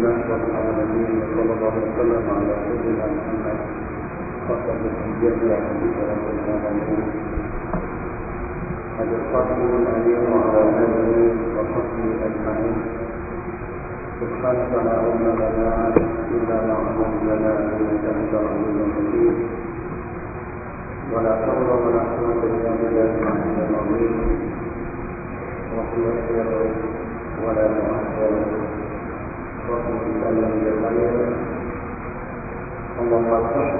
لله رب العالمين وصلى وسلم على سيدنا محمد خاتم الانبياء ورب العالمين هذا الخاتم الامين وعلى اله وصحبه اجمعين سبحانك لا علم لنا الا ما علمتنا انك انت العليم الحكيم ولا حول ولا قوه الا بالله العلي العظيم وقوة ولا معصر اللهم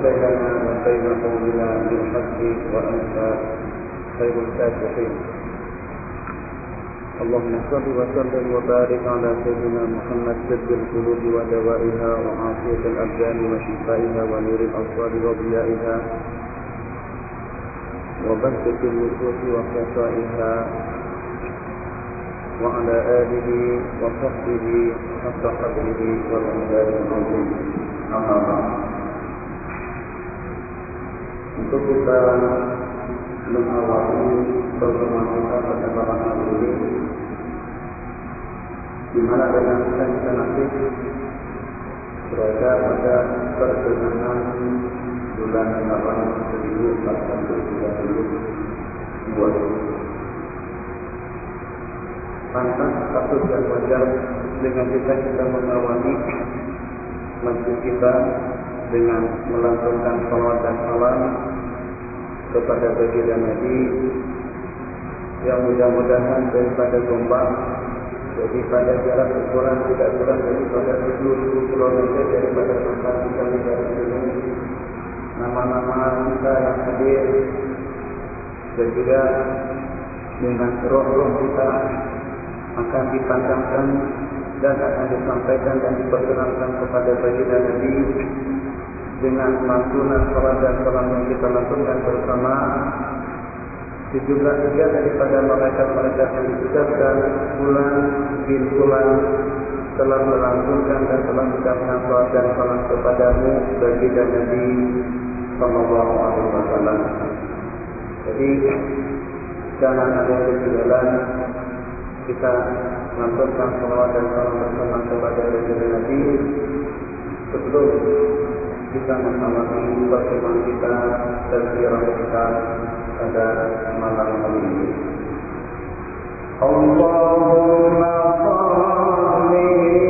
بيننا وبين قومنا بالحق وأنت خير الفاتحين اللهم صل وسلم وبارك على سيدنا محمد سد القلوب ودوائها وعافية الأبدان وشفائها ونور الأبصار وضيائها وبهجة الوجوه وخفائها وعلى آله وصحبه حق قدره والعباد العظيم أما بعد untuk kita mengawali pertemuan kita pada malam hari ini di mana dengan kita kita nanti berada pada pertengahan bulan Ramadan 1432 pantas patut dan wajar dengan kita kita mengawali masjid kita dengan melantunkan salawat dan salam kepada baginda Nabi. Yang mudah-mudahan daripada gombak jadi pada jarak ukuran tidak kurang daripada 70 km daripada tempat kita negara ini nama-nama kita yang hadir dan juga dengan roh-roh kita akan dipandangkan dan akan disampaikan dan diperkenalkan kepada baginda Nabi dengan lantunan salat dan salam yang kita lakukan bersama sejumlah tiga daripada malaikat-malaikat yang ditugaskan bulan bin bulan telah melantunkan dan telah mengucapkan salat dan salam kepadamu baginda Nabi Sallallahu Alaihi Wasallam. Jadi jangan ada ketinggalan kita mengaturkan salawat dan salam bersama kepada Nabi sebelum kita mengalami pertemuan kita dan siaran kita pada malam hari ini. Allahumma salli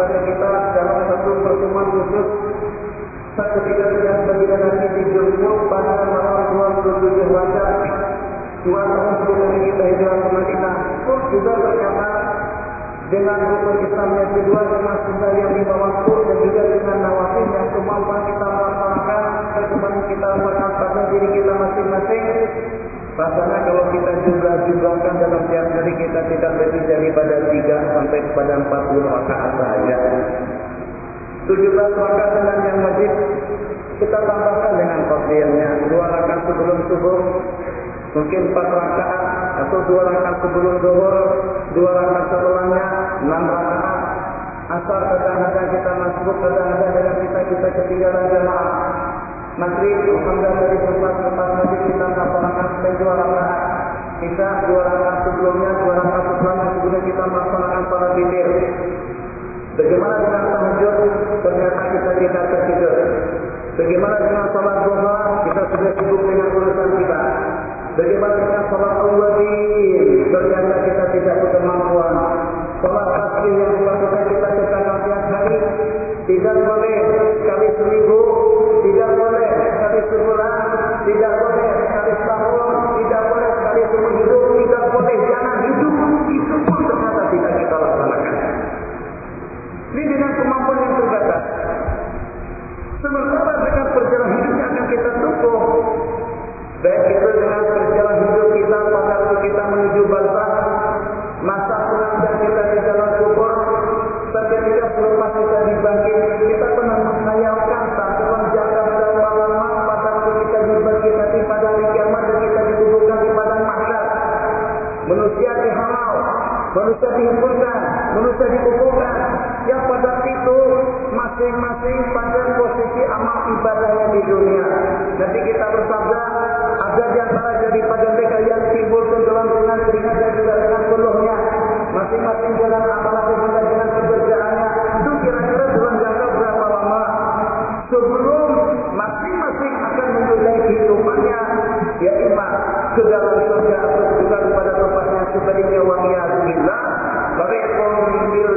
kepada kita dalam satu pertemuan khusus. Ketika kita sebagai nanti dijemput pada malam 27 Rajab dua tahun sebelum kita hijrah ke Madinah pun juga ternyata dengan rukun Islam yang kedua dengan sunnah yang lima waktu dan juga dengan nawafil yang kemampuan kita melaksanakan kemampuan kita melakukan pada diri kita masing-masing Rasanya kalau kita jumlah-jumlahkan dalam tiap hari kita tidak lebih daripada 3 sampai kepada 40 rakaat saja. 17 rakaat dengan yang wajib kita tambahkan dengan fardiyahnya. Dua rakaat sebelum subuh, mungkin 4 rakaat atau dua rakaat sebelum zuhur, dua rakaat setelahnya, 6 rakaat. Asal kadang-kadang kita masuk, kadang-kadang kita kita ketinggalan jemaah. Maghrib, Alhamdulillah dari sempat lepas maghrib kita melaksanakan sampai dua rakaat. Kita dua rakaat sebelumnya, dua rakaat sebelumnya sebelumnya kita melaksanakan salat witir. Bagaimana dengan tahajud? Ternyata kita tidak tertidur. Bagaimana dengan salat duha? Kita sudah sibuk dengan urusan kita. Bagaimana dengan salat awwabin? Ternyata kita tidak berkemampuan. Salat tasbih yang dilakukan kita kerjakan tiap hari tidak boleh sekali seminggu sekali sebulan, tidak boleh sekali masing-masing pada posisi amal ibadahnya di dunia. Nanti kita bersabda, ada di antara daripada mereka yang timbul tenggelam dengan keringat dan juga dengan peluhnya. Masing-masing jalan amalan dan dengan pekerjaannya. Itu kira-kira dalam jangka berapa lama? Sebelum masing-masing akan memulai kehidupannya, ya iman ke dalam surga atau juga kepada tempatnya sebaliknya wa iyadillah. Fariqum bil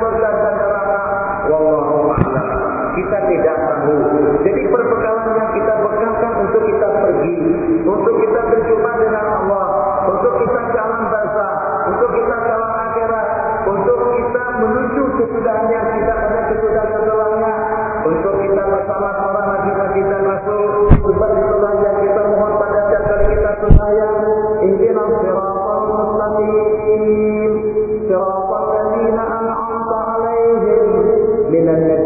surga dan neraka. Wallahu a'lam. Kita tidak tahu. Jadi perbekalan yang kita bekalkan untuk kita pergi, untuk kita berjumpa dengan Allah, untuk kita ke alam basa, untuk kita ke alam akhirat, untuk kita menuju kesudahan yang kita pada kesudahan setelahnya, untuk kita bersama para nabi nabi dan rasul, seperti itulah yang kita mohon pada setiap kita sembahyang. Injil siratal mustaqim,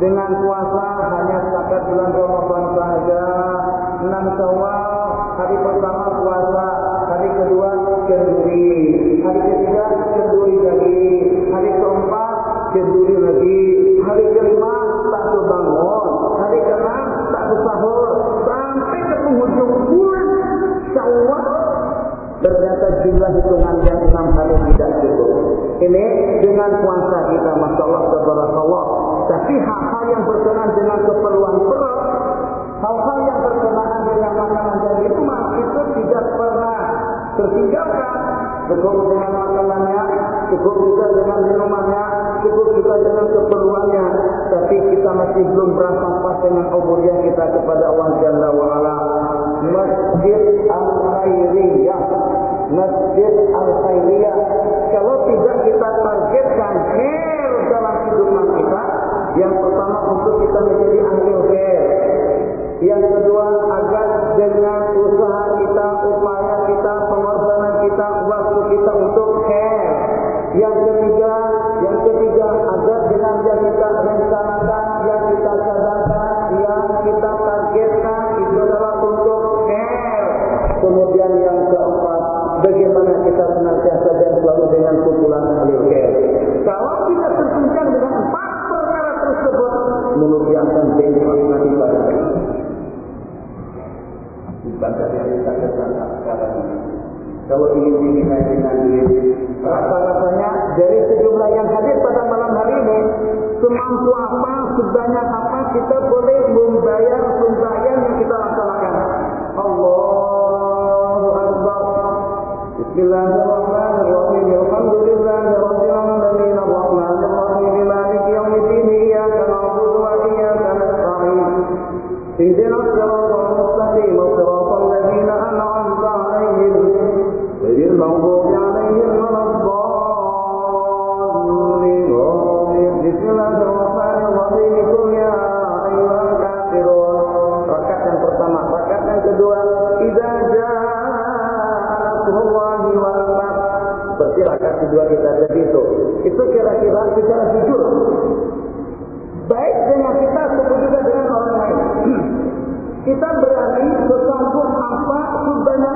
Dengan puasa hanya setakat bulan Ramadan saja. Enam Syawal, hari pertama puasa, hari kedua kenduri, hari ketiga kenduri lagi, hari keempat kenduri lagi, hari kelima tak terbangun, hari keenam tak bersahur, sampai ke penghujung bulan Syawal Ternyata jumlah hitungan yang enam hari tidak cukup. Ini dengan puasa kita, masya Allah, Allah. Tapi hal-hal yang berkenaan dengan keperluan perut, hal-hal yang berkenaan dengan makanan dan minuman itu tidak pernah tertinggalkan. Cukup dengan makanannya, cukup juga dengan minumannya, cukup juga dengan keperluannya. Tapi kita masih belum berapa dengan ubudiyah kita kepada Allah Jalla wa'ala. Masjid Al-Khairiyah Masjid Al-Khairiyah Kalau tidak kita targetkan Khair dalam kehidupan kita Yang pertama untuk kita menjadi ahli khair Yang kedua agar dengan usaha kita Upaya kita, pengorbanan kita Waktu kita untuk khair Yang ketiga Yang ketiga agar dengan yang kita rencanakan Yang kita Kita ke sana sekarang Kalau ingin dimilai dengan duit Rasa-rasanya dari sejumlah yang hadir pada malam hari ini Semampu apa, sebanyak apa kita boleh membayar sembahyang yang kita laksanakan? Allahu Akbar. Bismillahirrahmanirrahim. Alhamdulillahi Rabbil kedua kita tadi itu Itu kira-kira secara jujur. Baik dengan kita juga dengan orang lain. Kita berani sesanggup apa, sebanyak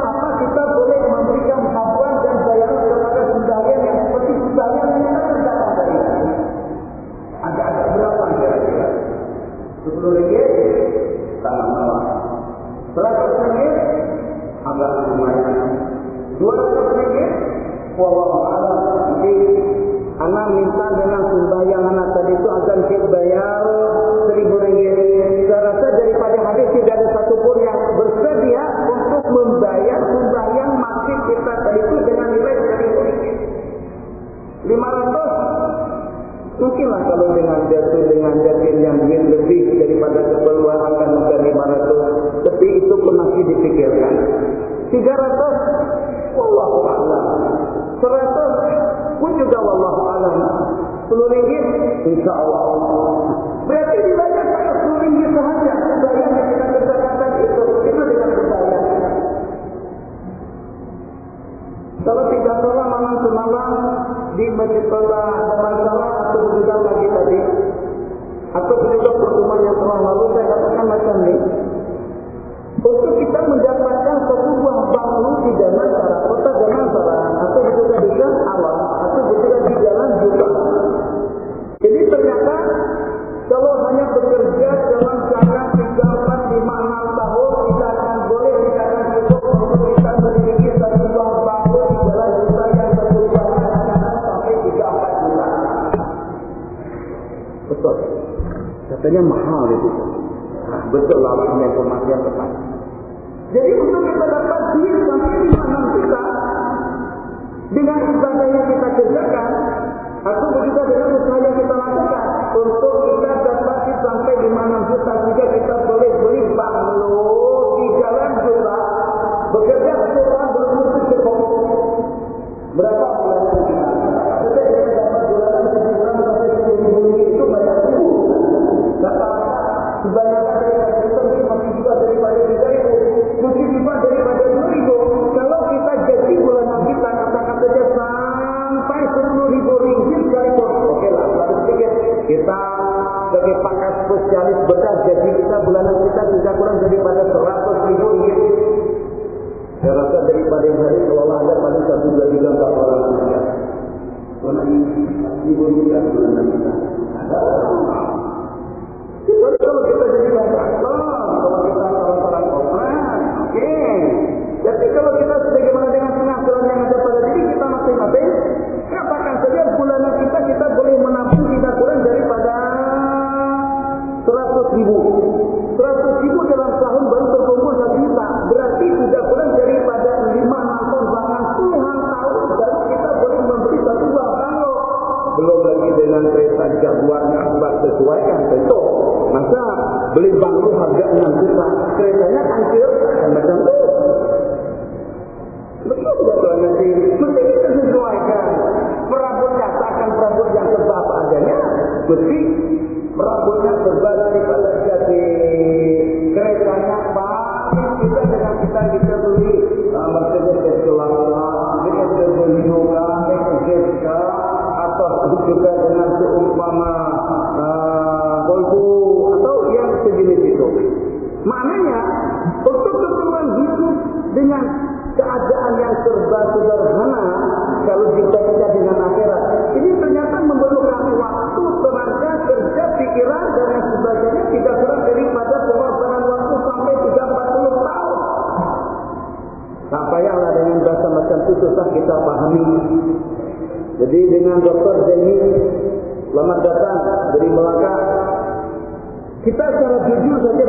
Thank you. sesuaikan tentu Masa beli bangku harga 6 juta, keretanya hancur dan macam itu. Betul tidak Tuhan nanti Mesti kita sesuaikan. Perabot katakan perabot yang serba apa adanya. Mesti perabotnya berbalik pada jadi keretanya paling kita dengan kita kita beli datang dari Melaka. Kita secara jujur saja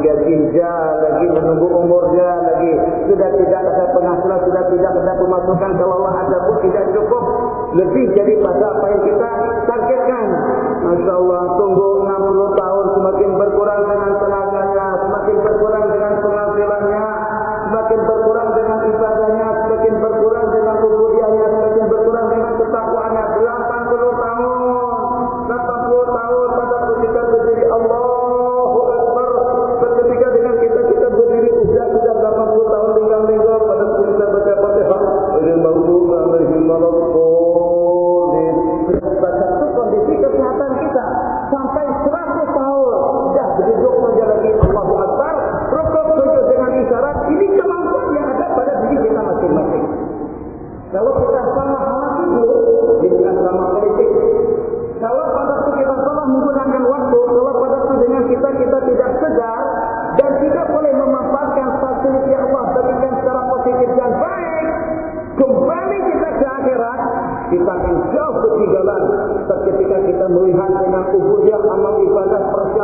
gajin jah lagi, menunggu umur dia lagi. Sudah tidak ada penghasilan, sudah tidak ada pemasukan. Kalau Allah ada pun tidak cukup. Lebih daripada apa yang kita targetkan. Masya Allah, tunggu 60 tahun semakin berkurang dengan tenaganya, semakin berkurang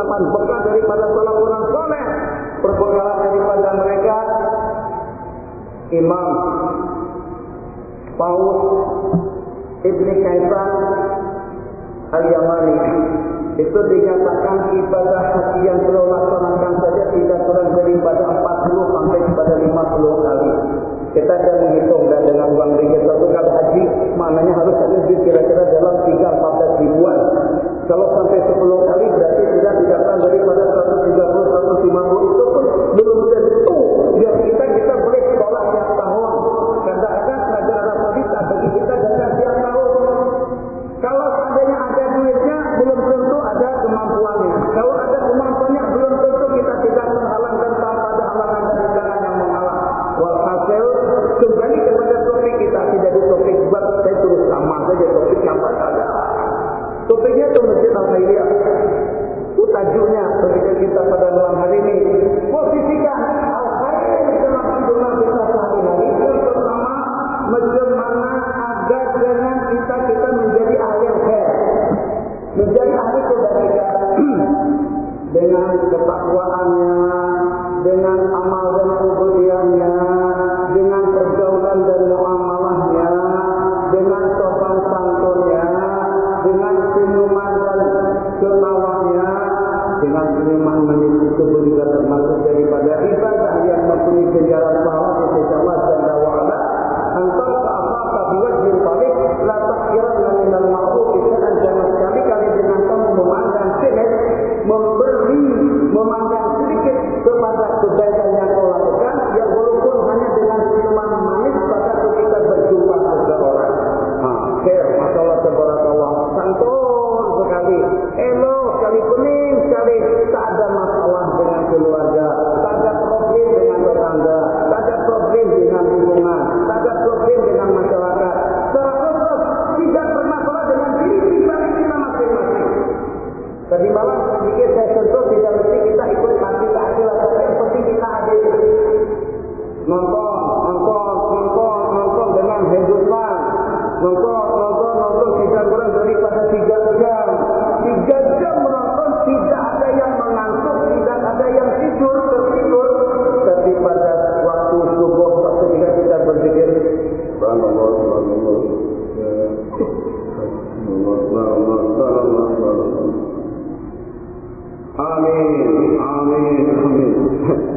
mendapat bekal daripada salah orang soleh, perbekalan daripada mereka Imam Paus Ibn Kaisan Al-Yamani. Itu dinyatakan ibadah hati yang telah laksanakan saja tidak kurang daripada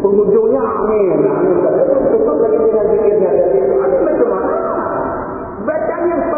تو جو یہاں تو بیٹا یہ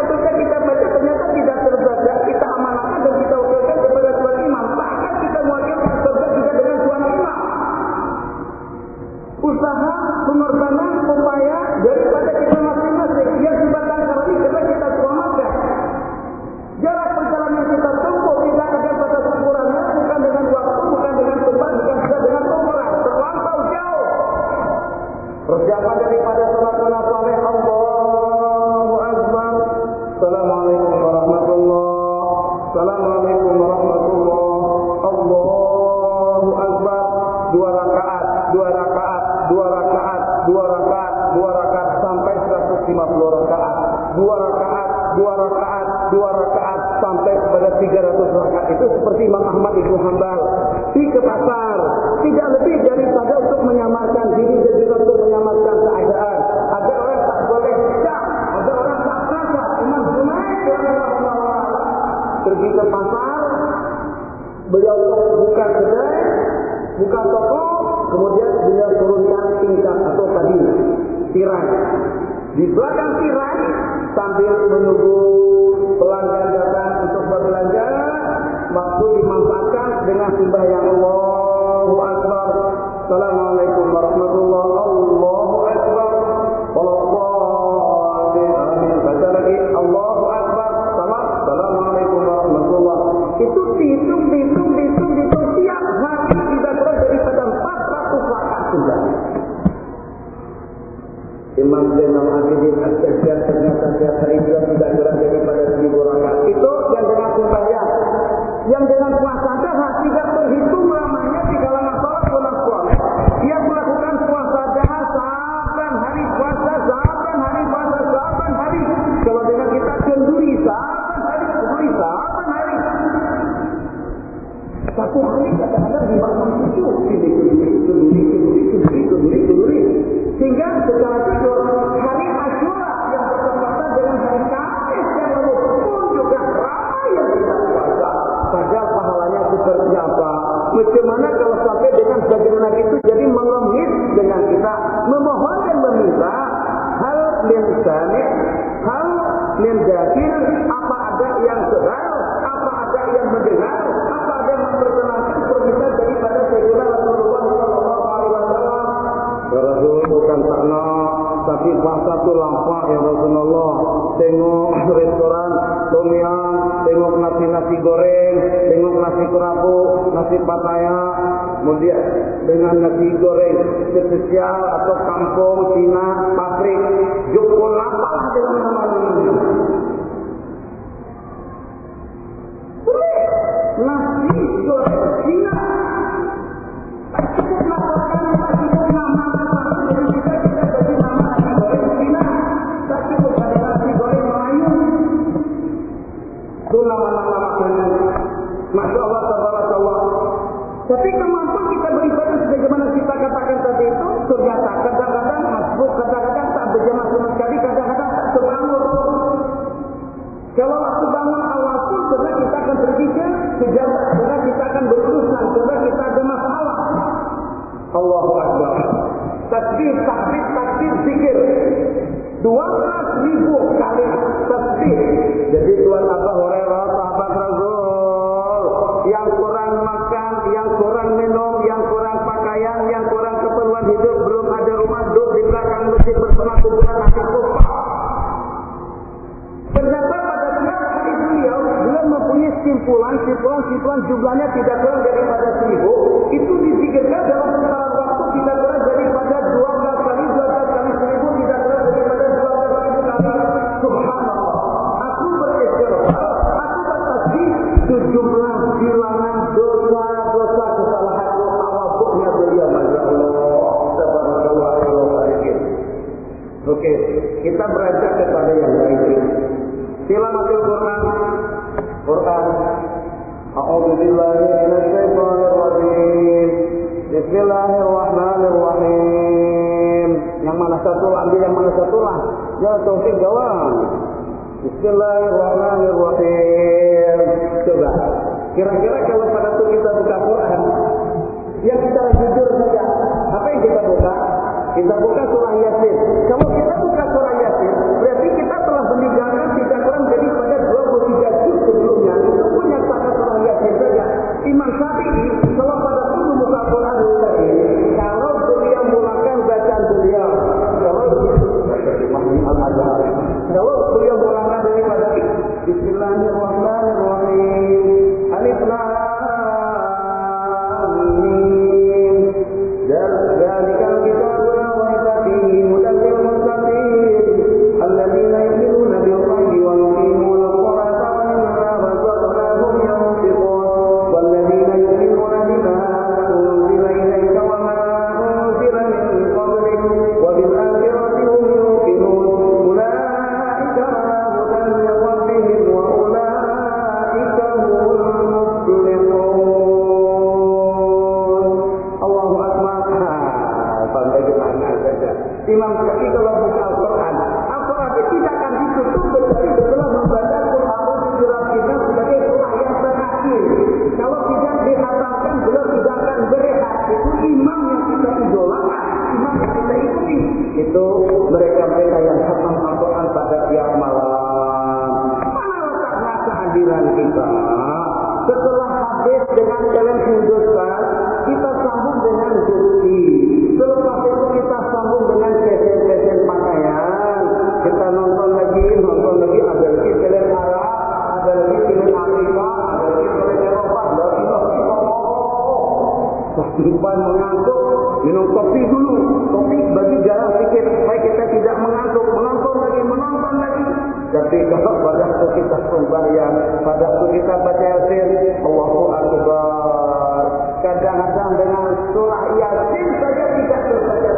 dimanfaatkan dengan sembah yang Allahu Akbar. Assalamualaikum warahmatullahi wabarakatuh. Itu dihitung, dihitung, dihitung, dihitung. Tiap hari kita kurang daripada 400 rakaat sudah. Imam Zainal Abidin Aziz Ketika mampu kita beribadah sebagaimana kita katakan tadi itu, ternyata kadang-kadang masbuk, kadang-kadang tak berjamaah sama sekali, kadang-kadang tak terbangun. Kalau waktu bangun awal pun, sebenarnya kita akan pergi ke sejarah Wal taufik doang. Bismillahirrahmanirrahim. Coba. Kira-kira kalau pada itu kita buka Quran, yang kita jujur saja, apa yang kita buka? Kita buka surah Yasin. Tuan mengantuk, minum kopi dulu. Kopi bagi jalan sedikit supaya kita tidak mengantuk, menonton lagi, menonton lagi. Tapi kalau pada waktu kita sembahyang, pada waktu kita baca yasin, Allahu Akbar. Kadang-kadang dengan surah yasin saja tidak terbaca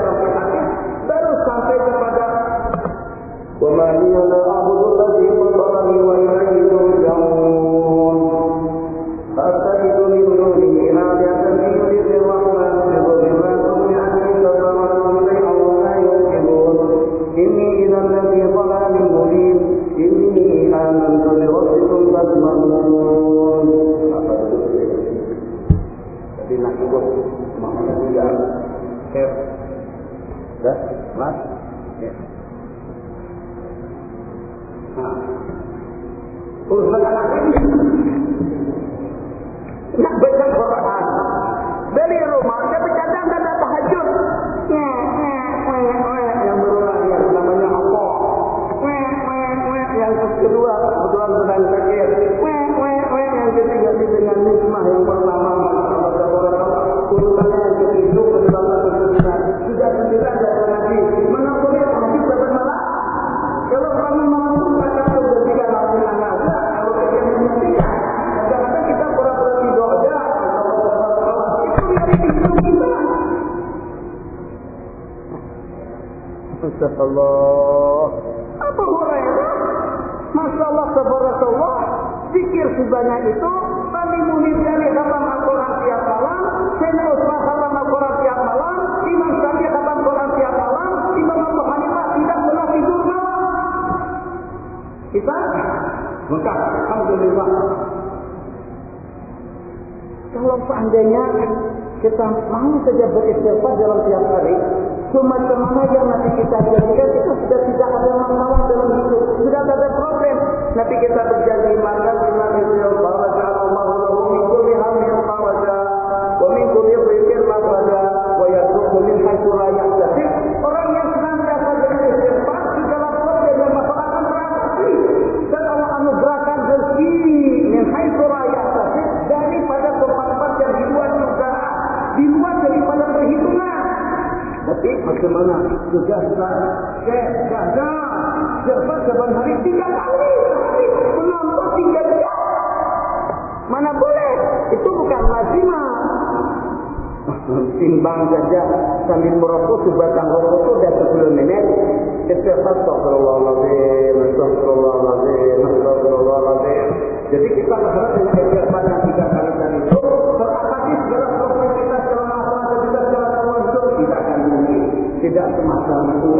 tidak semacam itu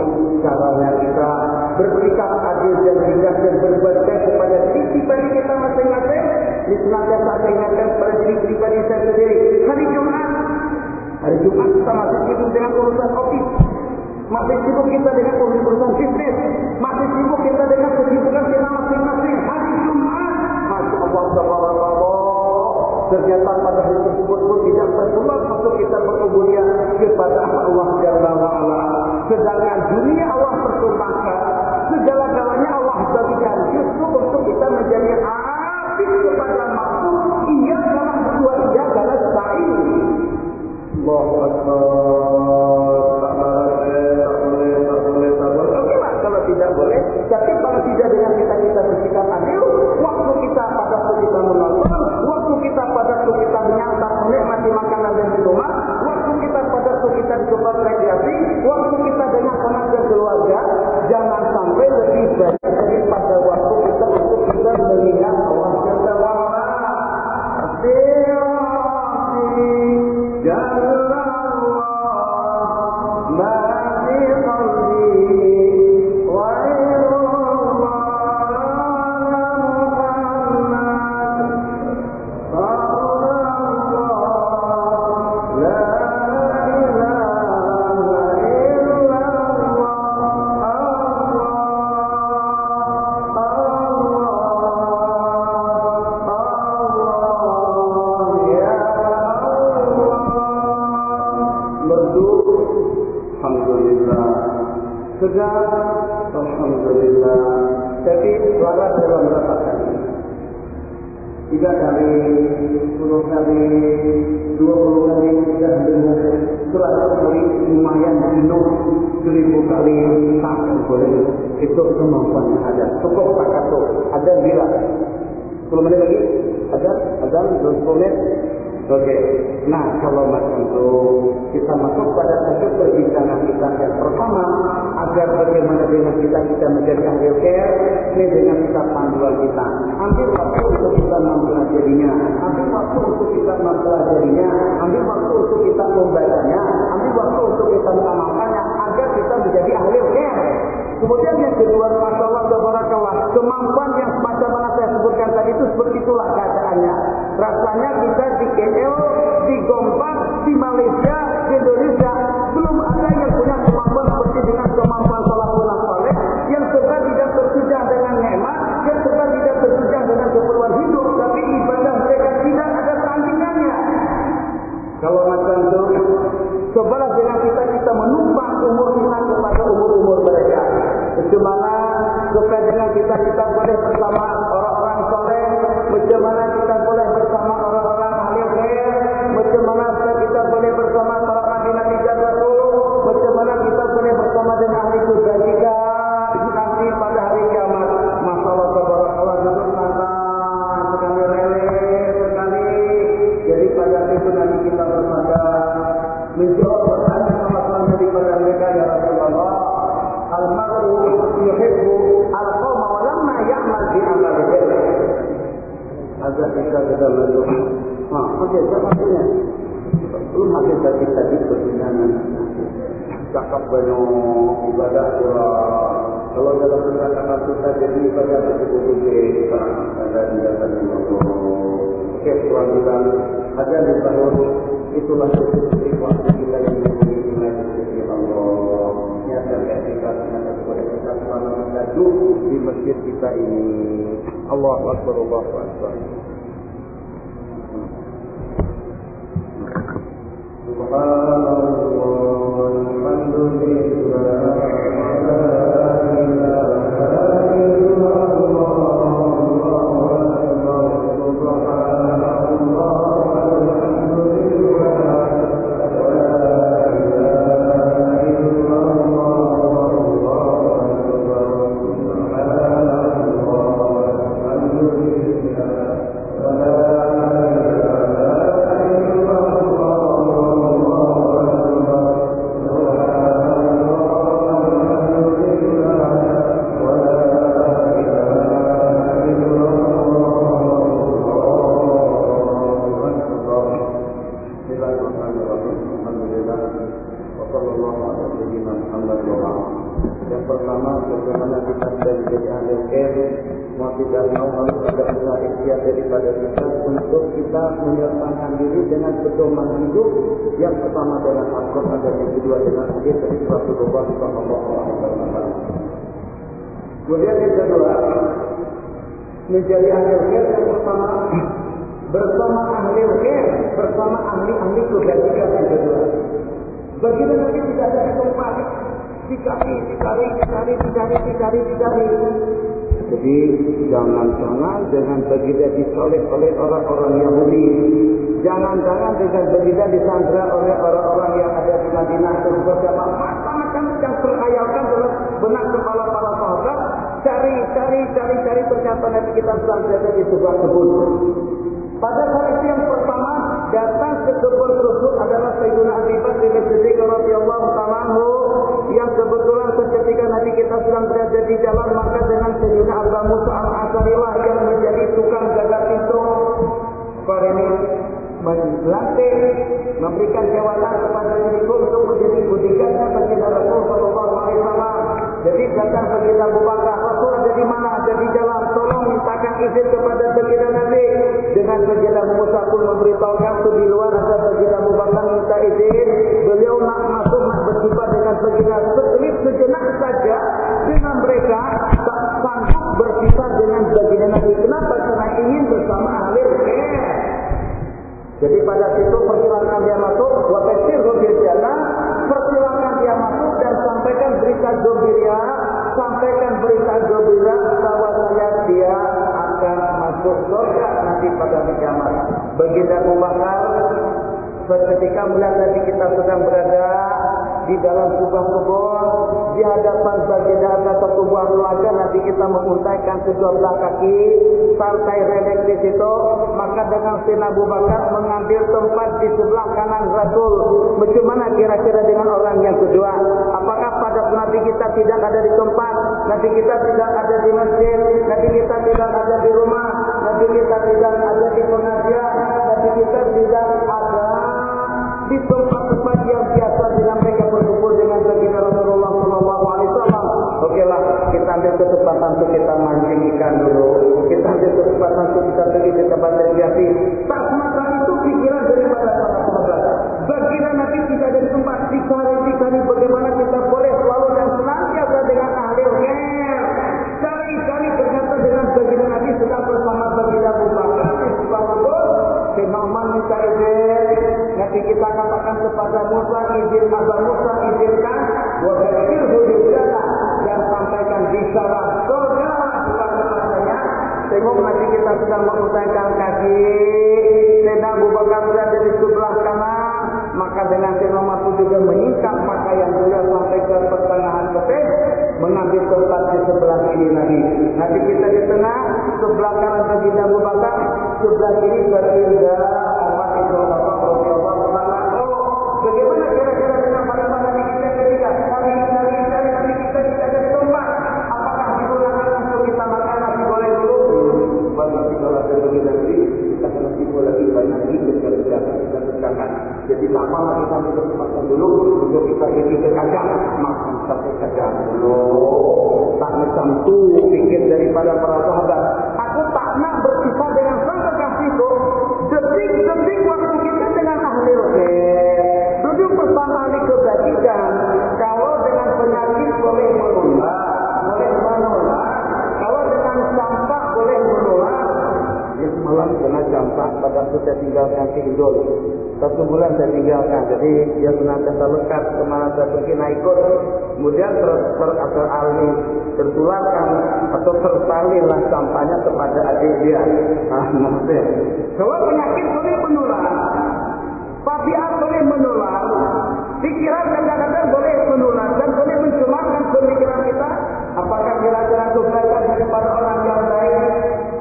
caranya kita bersikap adil dan bijak dan berbuat baik kepada diri pribadi kita masing-masing. Di senantiasa saya ingatkan kepada diri pribadi saya sendiri. Hari Jumat, hari Jumat kita masih sibuk dengan urusan kopi Masih sibuk kita dengan urusan bisnis. Masih sibuk kita dengan kesibukan kita masing-masing. Hari Jumat, Masya Allah, kegiatan pada hari tersebut pun tidak tertular untuk kita berkumpulnya kepada Allah yang Jalla Allah. Sedangkan dunia Allah persembahkan, segala-galanya Allah bagikan justru untuk kita menjadi api kepada makhluk ia dalam dua ia dalam sa'i. Allah Akbar. Oke lah kalau tidak boleh, tapi kalau tidak dengan kita kita bersikap. menyantap menikmati makanan dan minuman, waktu kita pada kita di tempat rekreasi, waktu kita dengan anak dan keluarga, jangan sampai lebih dari ahli care ini dengan kita panduan kita. Ambil waktu untuk kita mempelajarinya, ambil waktu untuk kita mempelajarinya, ambil waktu untuk kita membacanya, ambil waktu untuk kita mengamalkannya agar kita menjadi ahli care. Kemudian yang kedua, masalah Allah, Tabarakallah, kemampuan yang semacam mana saya sebutkan tadi itu seperti itulah keadaannya. Rasanya kita di KL, di Banyak ibadah surah. Kalau dalam kata kita jadi ibadah betul-betul ada di dalam Allah. Oke, Tuhan bilang ada di tahun itulah sesuatu waktu kita yang memiliki iman di Allah. Nyata ketika nyata kepada kita selama kita di masjid kita ini. Allah Akbar, Allah Akbar. Abi Bakar Siddiq radhiyallahu taala yang kebetulan ketika nanti kita sedang berada di jalan maka dengan Sayyidina Abu Musa al-Asarilah yang menjadi tukang jaga pintu. Ini melantik memberikan jawatan kepada diriku untuk menjadi bodyguardnya bagi Rasul Sallallahu Alaihi Wasallam. Jadi datang bagi Abu Bakar, Rasul ada di mana? Ada di jalan. Tolong mintakan izin kepada baginda Nabi. Dengan baginda Musa pun memberitahukan di luar ada baginda Abu Bakar minta izin. Nak masuk bersifat dengan baginda sekelip sejenak saja dengan mereka tak sanggup bersifat dengan baginda Nabi. Kenapa? Karena ingin bersama ahli jadi pada situ persilakan dia masuk, wabashir bil jannah, persilakan dia masuk dan sampaikan berita gembira, sampaikan berita gembira bahwa saya dia akan masuk surga nanti pada kiamat. Begitu Abu Ketika melihat tadi kita sedang berada di dalam sebuah kebun di hadapan baginda atau sebuah keluarga nanti kita menguntaikan kedua belah kaki santai redek di situ. Maka dengan Sin Abu mengambil tempat di sebelah kanan Rasul. Bagaimana kira-kira dengan orang yang kedua? Apakah pada Nabi kita tidak ada di tempat? Nabi kita tidak ada di masjid? Nabi kita tidak ada di rumah? Nabi kita tidak ada di pengajian? Nabi kita tidak ada di tempat-tempat yang biasa dengan mereka berkumpul dengan baginda Rasulullah Sallallahu Alaihi Wasallam. Okeylah, kita ambil kesempatan untuk kita mancing ikan dulu. Kita ambil kesempatan untuk kita pergi ke tempat rekreasi. Tak semata itu pikiran daripada para sahabat. Baginda Nabi tidak ada tempat dicari-cari bagaimana kita kita katakan kepada Musa, izin Abah Musa, izinkan. Wabashir hujudana. Dan sampaikan bisyarah surga. Tengok nanti kita sedang mengutaikan kaki. Sedang Abu Bakar berada di sebelah kanan. Maka dengan Sayyidina itu juga menyingkap pakaian beliau sampai ke pertengahan keping. Mengambil tempat di sebelah kiri Nabi. Nabi kita di tengah. Sebelah kanan bagi Abu Bakar. Sebelah kiri baginda umat Islam Rasulullah kesempatan dulu untuk kita isi ke. Makan satu kajang dulu. Tak macam tu fikir daripada para sahabat. Aku tak nak berpisah dengan sang kekasihku. Detik-detik waktu kita dengan ahli roket. Duduk bersama ahli kebajikan. Kalau dengan penyakit boleh menular. Boleh menular. Kalau dengan campak boleh menular. Ya semalam kena campak pada saya tinggalkan tidur. Satu bulan saya tinggalkan. Jadi dia senantiasa lekat ke mana saya pergi naik ikut. Kemudian ter, ter, ter, alih, tertularkan atau tersalinlah sampahnya kepada adik dia. Ah, maksudnya. Kalau penyakit boleh menular. Tabiat boleh menular. Pikiran kadang-kadang boleh menular dan boleh mencemarkan pemikiran kita. Apakah kira-kira kebaikan daripada orang yang baik,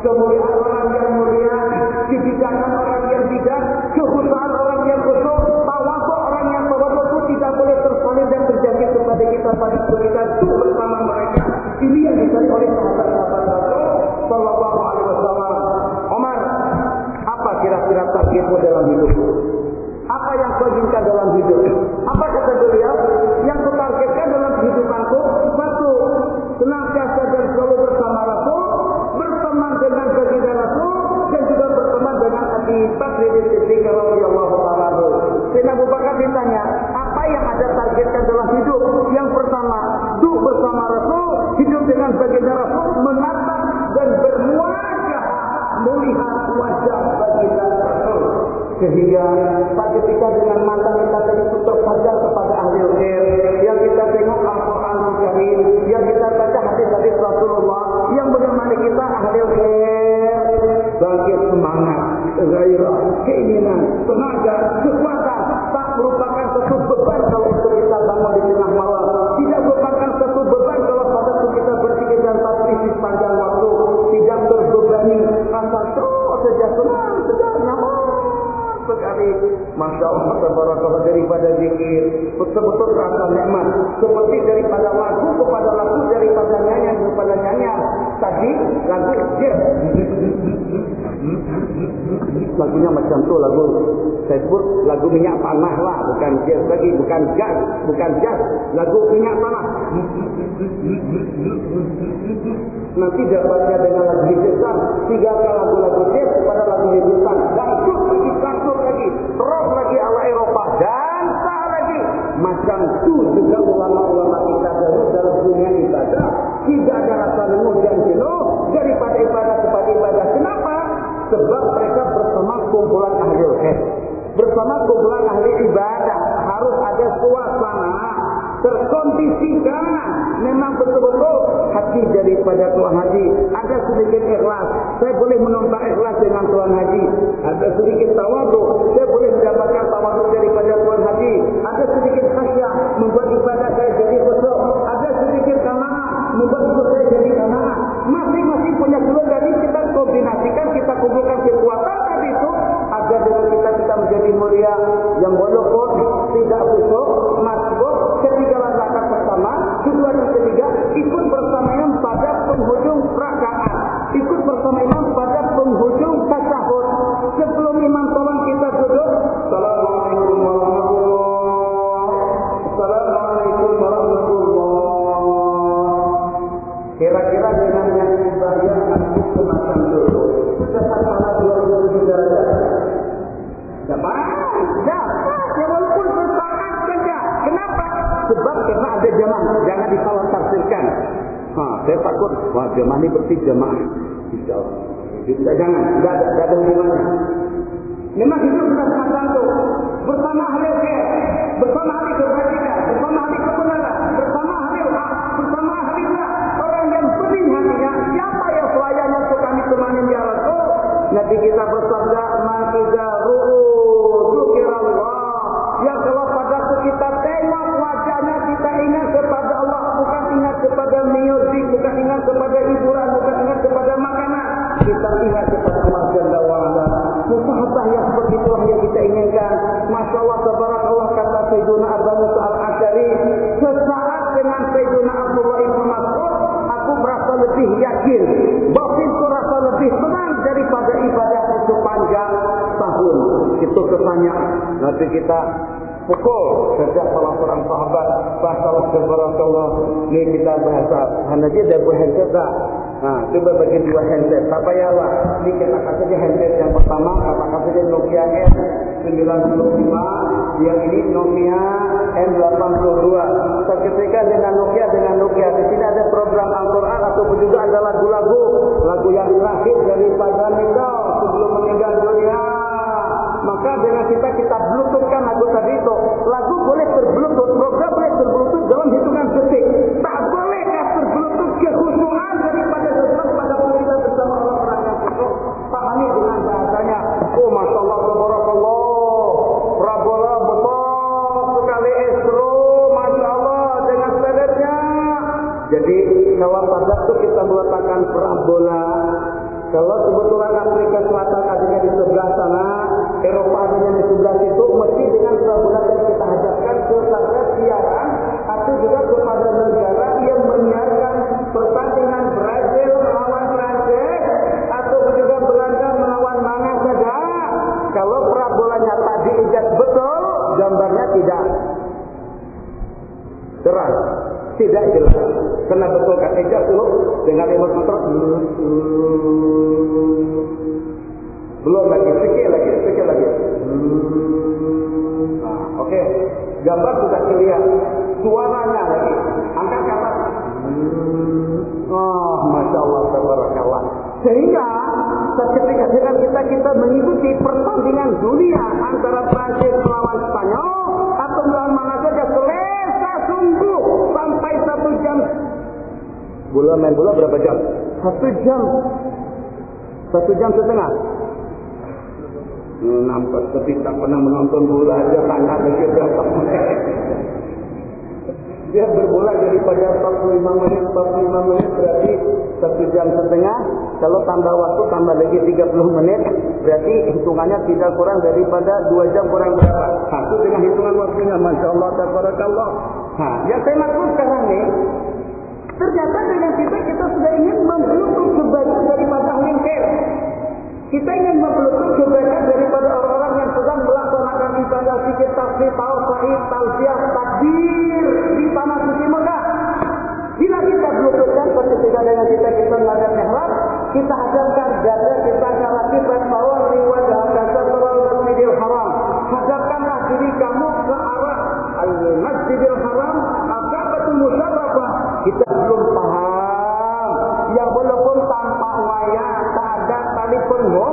kemuliaan orang yang mulia, kebijakan orang kepada kita pada Sehingga pada ketika dengan mata kita tadi terpajar kepada ahli khair, yang kita tengok Al-Quran Karim, yang kita baca hadis-hadis Rasulullah, yang menemani kita ahli khair, bangkit semangat, gairah, keinginan, tenaga, kekuatan, tak merupakan satu beban Masya Allah, tabarakallah daripada zikir. Betul-betul rasa nikmat. Seperti daripada lagu kepada lagu, daripada nyanyian kepada nyanyian. Tadi lagu jazz. Lagunya macam tu lagu. Saya sebut lagu minyak tanah lah. Bukan jazz lagi. Bukan jazz. Bukan jazz. Lagu minyak tanah. Nanti dapatnya dengan lagu hidupan. Tiga kali lagu-lagu jazz pada lagu dangdut lagi. Terus lagi ala Eropa. Dan sah lagi. Macam tu juga ulama-ulama kita dahulu dalam dunia ibadah. Tidak ada rasa lenguh dan jenuh daripada ibadah kepada ibadah. Kenapa? Sebab mereka bersama kumpulan ahli khair. Bersama kumpulan ahli ibadah. Harus ada suasana terkondisikan memang betul-betul hati daripada Tuan Haji. Ada sedikit ikhlas. Saya boleh menonton ikhlas dengan Tuan Haji. Ada sedikit tawadu saya boleh mendapatkan tawadu daripada Tuan Haji. Ada sedikit khasyah membuat ibadah saya jadi khusyuk ada sedikit kanana membuat hidup saya jadi kanana masing-masing punya dua dari kita kombinasikan kita kumpulkan kekuatan tadi itu agar dengan kita kita menjadi mulia yang walaupun Sebab karena ada jamaah. Jangan disalah tafsirkan. Ha, saya takut. Wah, jamaah ini berarti jamaah. Tidak. Tidak, jangan. Tidak ada, tidak ada hubungannya. Memang hidup sudah semacam itu. Bersama ahli khair. Bersama ahli kebajikan. Bersama ahli kebenaran. Bersama ahli hak. Bersama ahli hak. Orang yang bening hatinya. Siapa yang selayaknya untuk kami temani ya Rasul? Nabi kita bersabda. Makidah ru'u. Kita ingat kepada Allah. Bukan ingat kepada music. Bukan ingat kepada hiburan. Bukan ingat kepada makanan. Kita ingat kepada Allah Jalla wa'ala. Musahabah yang seperti itulah yang kita inginkan. Masya Allah, Allah kata Sayyiduna Abu Musa al-Ashari. Sesaat dengan Sayyiduna Abdullah Ibn Mas'ud, aku merasa lebih yakin. Batinku rasa lebih senang daripada ibadah itu panjang tahun. Itu kesannya. Nanti kita pukul setiap salah seorang sahabat bahasa Allah ini kita bahasa hanya dia berhandset tak Nah, coba bagi dua handset. Tak payahlah. Ini kita kasih dia handset yang pertama. Kata kasih dia Nokia N95. Yang ini Nokia N82. Seketika dengan Nokia dengan Nokia. Di sini ada program Al-Quran ataupun juga ada lagu-lagu. Lagu yang terakhir daripada Nidal sebelum meninggal dunia. Maka dengan kita kita bluetoothkan lagu tadi itu. Lagu boleh terbluetooth, program boleh terbluetooth dalam hitungan detik. Tak bolehkah terbluetooth kekhusuan daripada sesuatu pada kita bersama orang-orang yang khusus. Pahami dengan bahasanya. Oh Masya Allah. Prabola esro. Allah dengan. Jadi kalau pada itu kita meletakkan parabola kalau kebetulan Afrika Selatan adanya di sebelah sana, Eropa adanya di sebelah situ, mesti dengan parabola yang kita hadapkan kepada siaran atau juga kepada negara yang menyiarkan pertandingan Brazil melawan Prancis atau juga Belanda melawan mana saja. Kalau parabolanya tadi diikat betul, gambarnya tidak terang, tidak jelas. Kena betulkan ejak dulu dengan lima meter. Belum lagi, sikit lagi, sikit lagi. Nah, oke. Okay. Gambar sudah clear. Suaranya lagi. Angkat kata. Oh, Masya Allah, Tabarakallah. Sehingga ketika dengan kita kita mengikuti pertandingan dunia antara Prancis melawan Spanyol atau melawan mana saja selesa sungguh sampai satu jam Bola main bola berapa jam? Satu jam. Satu jam setengah. Nampak tak pernah menonton bola aja tangga lagi berapa menit. Dia berbola daripada 45 menit, 45 menit berarti satu jam setengah. Kalau tambah waktu tambah lagi 30 menit, berarti hitungannya tidak kurang daripada 2 jam kurang berapa. Satu dengan hitungan waktunya, Masya Allah, Tabarakallah. Nah, yang saya maksud sekarang ni, Ternyata dengan kita, kita sudah ingin memblutuk kebaikan daripada ahli khair. Kita ingin memblutuk kebaikan daripada orang-orang yang sedang melaksanakan ibadah fikir tafsir, tauhid, tausiah, takbir di tanah suci Mekah. Bila kita blututkan ketika dengan kita kita menghadap mihrab, kita hadapkan dada kita kalau kita bawah riwayat kata Masjidil Haram. Hadapkanlah diri kamu ke arah Al-Masjidil Haram, Akabatul Musarrafah kita belum paham yang walaupun tanpa wayang tak ada tali penghubung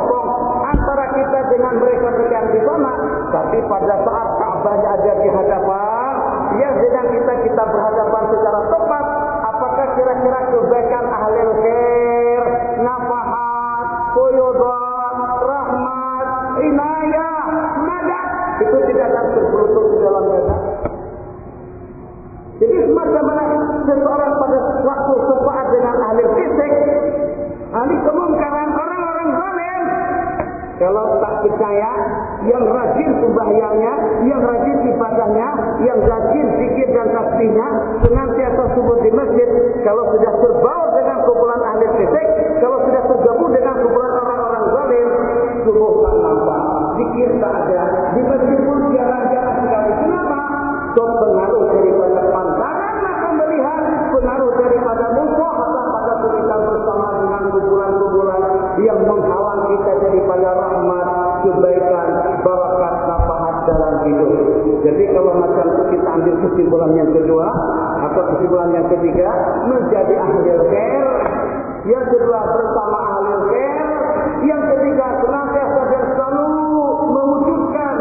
tapi pada saat Ka'bahnya ada di hadapan yang sedang kita kita berhadapan secara tepat. Apakah kira-kira kebaikan ahli khair yang rajin sembahyangnya, yang rajin ibadahnya, yang rajin zikir dan tasbihnya, senantiasa subuh di masjid, kalau sudah kesimpulan yang kedua atau kesimpulan yang ketiga menjadi ahli khair. Yang kedua bersama ahli khair. Yang ketiga senantiasa dan selalu mewujudkan,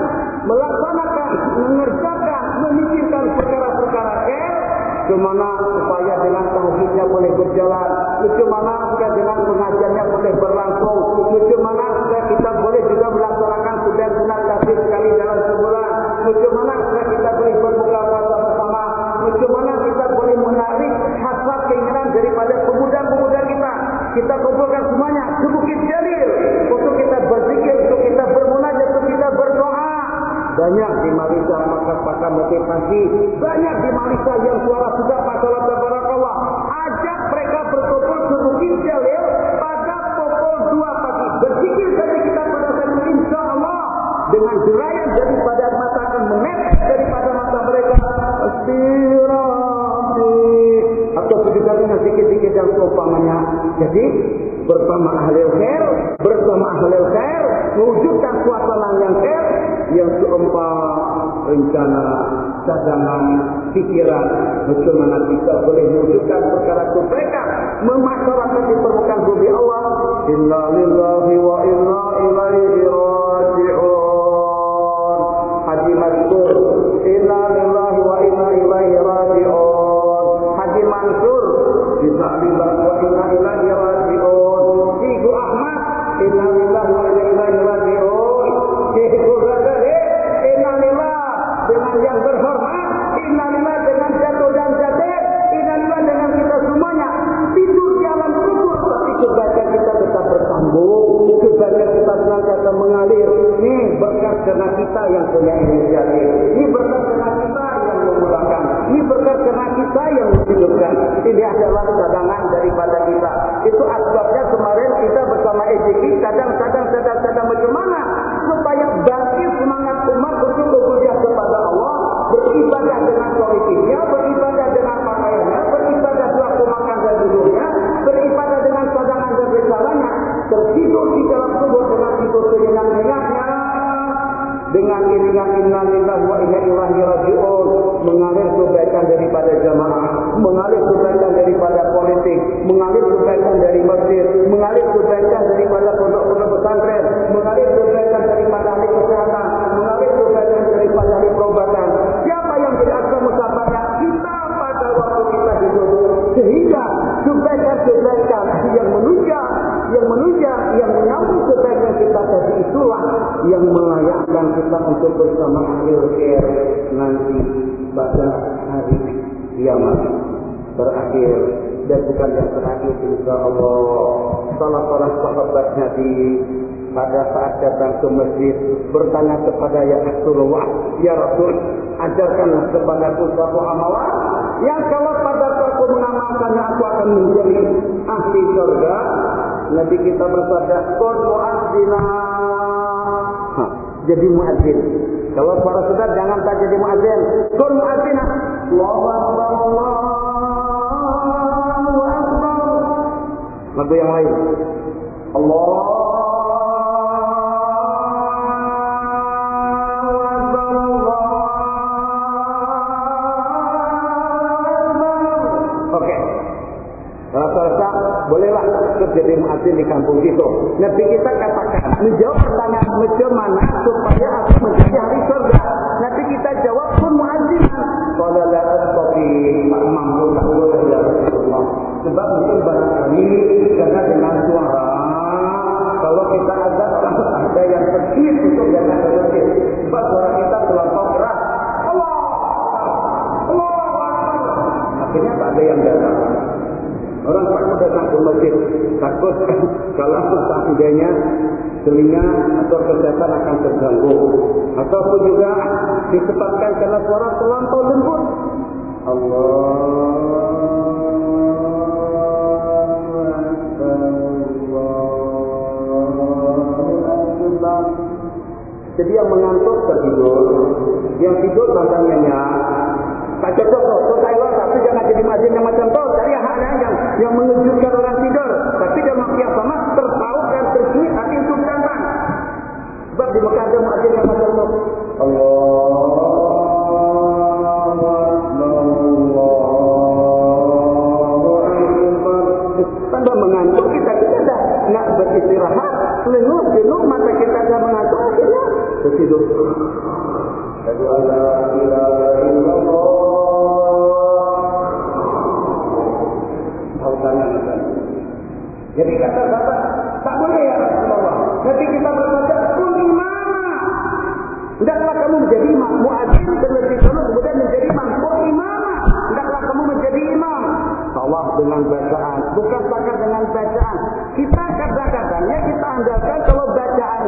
melaksanakan, mengerjakan, memikirkan perkara-perkara khair. Ke mana supaya dengan tauhidnya boleh berjalan. Bagaimana supaya dengan pengajiannya boleh berlangsung. Bagaimana supaya kita boleh juga melaksanakan sunat-sunat di Malaysia pakar-pakar motivasi. Banyak di Malaysia yang suara sudah masalah tabarakallah. Ajak mereka berkumpul Bukit Jalil pada pukul 2 pagi. Berzikir saja kita pada saat insya Allah. dengan derayan daripada mata akan menetes daripada mata mereka. Astirabi. Atau juga sedikit-sedikit yang seumpamanya. Jadi bersama ahli khair, bersama ahli khair, mewujudkan suasana yang khair, yang rencana, cadangan, pikiran, bagaimana kita boleh mewujudkan perkara kebaikan, memasyarakat di permukaan bumi Allah. Inna lillahi wa inna ilaihi raji'un. Haji Mansur. Inna lillahi wa inna ilaihi raji'un. Haji Mansur. Inna lillahi wa inna ilaihi Kebaikan kita senantiasa mengalir. Ini berkat karena kita yang punya inisiatif. Ini berkat karena kita yang memulakan. Ini berkat karena kita yang menghidupkan. Ini adalah cadangan daripada kita. Itu asbabnya kemarin kita bersama EJK kadang-kadang lillahi wa inna ilaihi raji'un. Mengalir kebaikan daripada jamaah mengalir kebaikan daripada politik mengalir kebaikan dari masjid mengalir kebaikan daripada pondok-pondok pesantren mengalir kebaikan yang melayakkan kita untuk bersama akhir-akhir nanti pada hari kiamat berakhir. Dan bukan yang terakhir insya Allah salah salah sahabat Nabi pada saat datang ke masjid bertanya kepada ya Rasulullah ya Rasul ajarkanlah kepada aku suatu amalan yang kalau pada aku mengamalkannya aku akan menjadi ahli surga. Nabi kita bersabda qul jadi muadzin. Kalau para saudara jangan tak jadi muadzin. Kun muadzin. Allahu akbar Allahu akbar. Lagu yang lain. Allah jadi muadzin di kampung itu. Nabi kita katakan menjawab pertanyaan bagaimana supaya aku menjadi ahli surga. Nabi kita jawab pun muadzin. Qala la astati mampu tak ya Rasulullah. Sebab mungkin barangkali karena dengan suara kalau kita ada ada yang kecil itu jangan kecil. Sebab suara kita terlampau keras. Allah, Allah, Akhirnya tak ada yang datang. Orang takut datang ke masjid, takut kalau seandainya telinga atau kesehatan akan terganggu. Ataupun juga disebabkan karena suara terlampau lembut. Allah Jadi yang mengantuk tertidur, yang tidur sampai nyenyak, tak cocok. So, Taiwan tapi jangan jadi masjid yang macam tu. Yang mengejutkan orang tidur. Tapi dalam yang sama terpaut dan tersuit hati untuk datang. Sebab di Mekah ada masjid yang macam tu. Tanda mengantuk kita kita dah nak beristirahat, lenguh, jenuh, mata kita dah mengantuk akhirnya tertidur.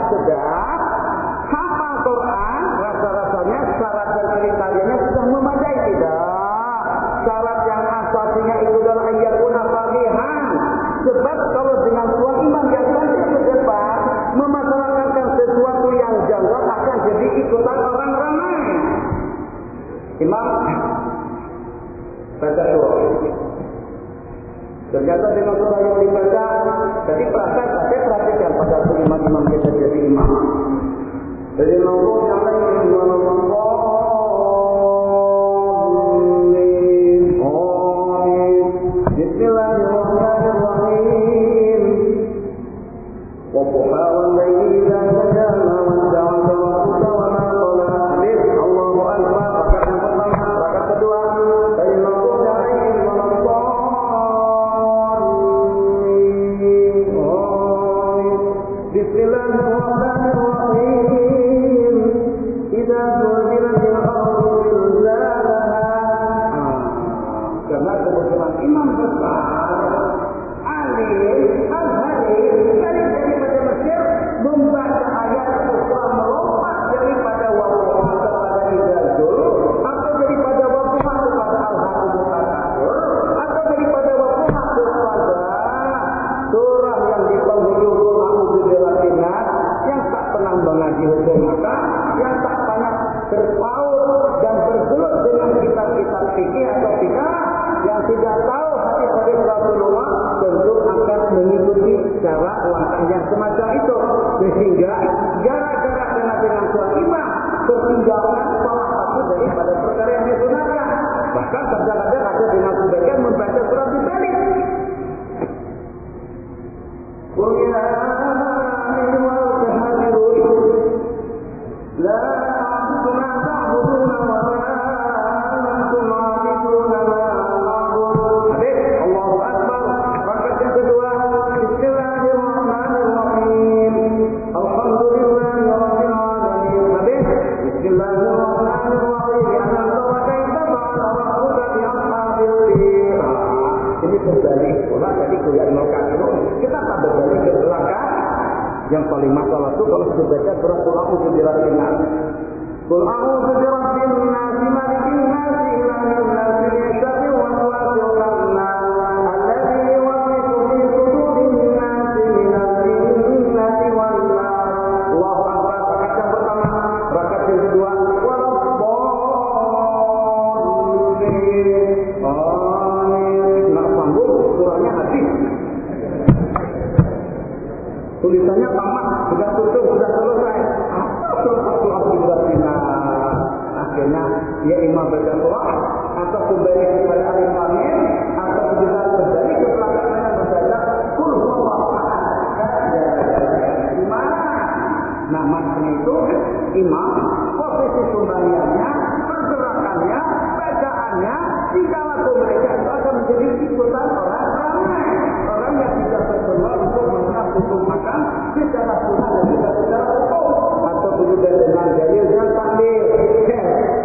sudah hafal Quran, rasa-rasanya syarat dan kriterianya sudah memadai tidak? Syarat yang asasinya itu adalah ayat unafahihan. Sebab kalau dengan tuan iman yang nanti ke depan memasyarakatkan sesuatu yang janggal akan jadi ikutan orang ramai. Imam baca surah. Ternyata dengan surah yang dibaca, jadi perasaan Tulisannya tamat, sudah tutup, sudah selesai. Apa sudah abdulatina? Akhirnya ya imam berdoa atau kembali kepada alim alim atau bila kembali ke belakangnya membaca kurma Di mana? Nah maksudnya itu imam posisi kembaliannya, pergerakannya, bacaannya, jika waktu mereka itu akan menjadi ikutan orang kita lakukan dan kita secara hukum atau juga dengan dalil dan pandir.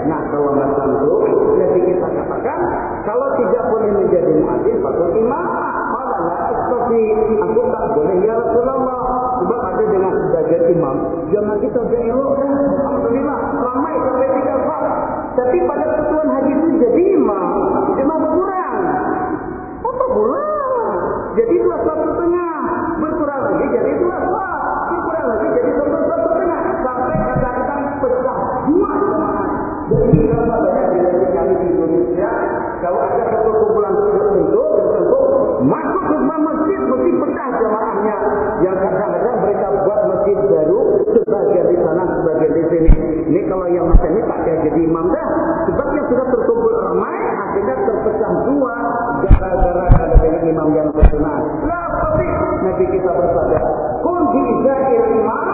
Nah kalau macam itu, nanti kita katakan kalau tidak boleh menjadi muadzin, patut imam. Malah istofi, aku tak boleh ya Rasulullah. Sebab ada dengan sebagian imam, jangan kita berilokkan. Alhamdulillah, ramai sampai tiga Tapi pada ketuan haji itu jadi imam, imam berdua Jadi kenapa banyak kami di Indonesia, kalau ada satu kumpulan sudah untuk, masuk ke masjid mesti pecah jamaahnya. Yang kadang-kadang mereka buat masjid baru, sebagian di sana, sebagian di sini. Ini kalau yang macam ini pakai jadi imam dah. Sebabnya sudah terkumpul ramai, akhirnya terpecah dua gara-gara ada banyak imam yang berkenan. Lah, tapi nanti kita bersabda, kun di imam,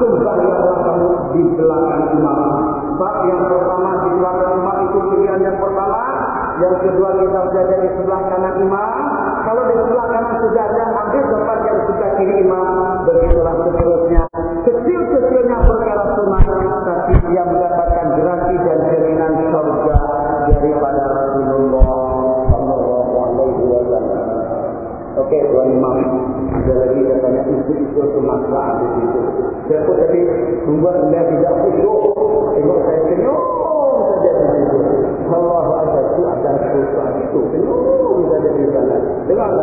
sembahyanglah kamu di belakang imam. Bab yang pertama di belakang imam itu pilihan yang pertama. Yang kedua kita belajar di sebelah kanan imam. Kalau di sebelah kanan sudah ada ambil tempat yang sudah kiri imam. Begitulah seterusnya. Kecil-kecilnya perkara sunnah tapi dia mendapatkan gerasi dan jaminan surga daripada Rasulullah Sallallahu Alaihi Wasallam. Oke, tuan imam. Ada lagi katanya itu itu masalah di situ. Jadi membuat dia tidak itu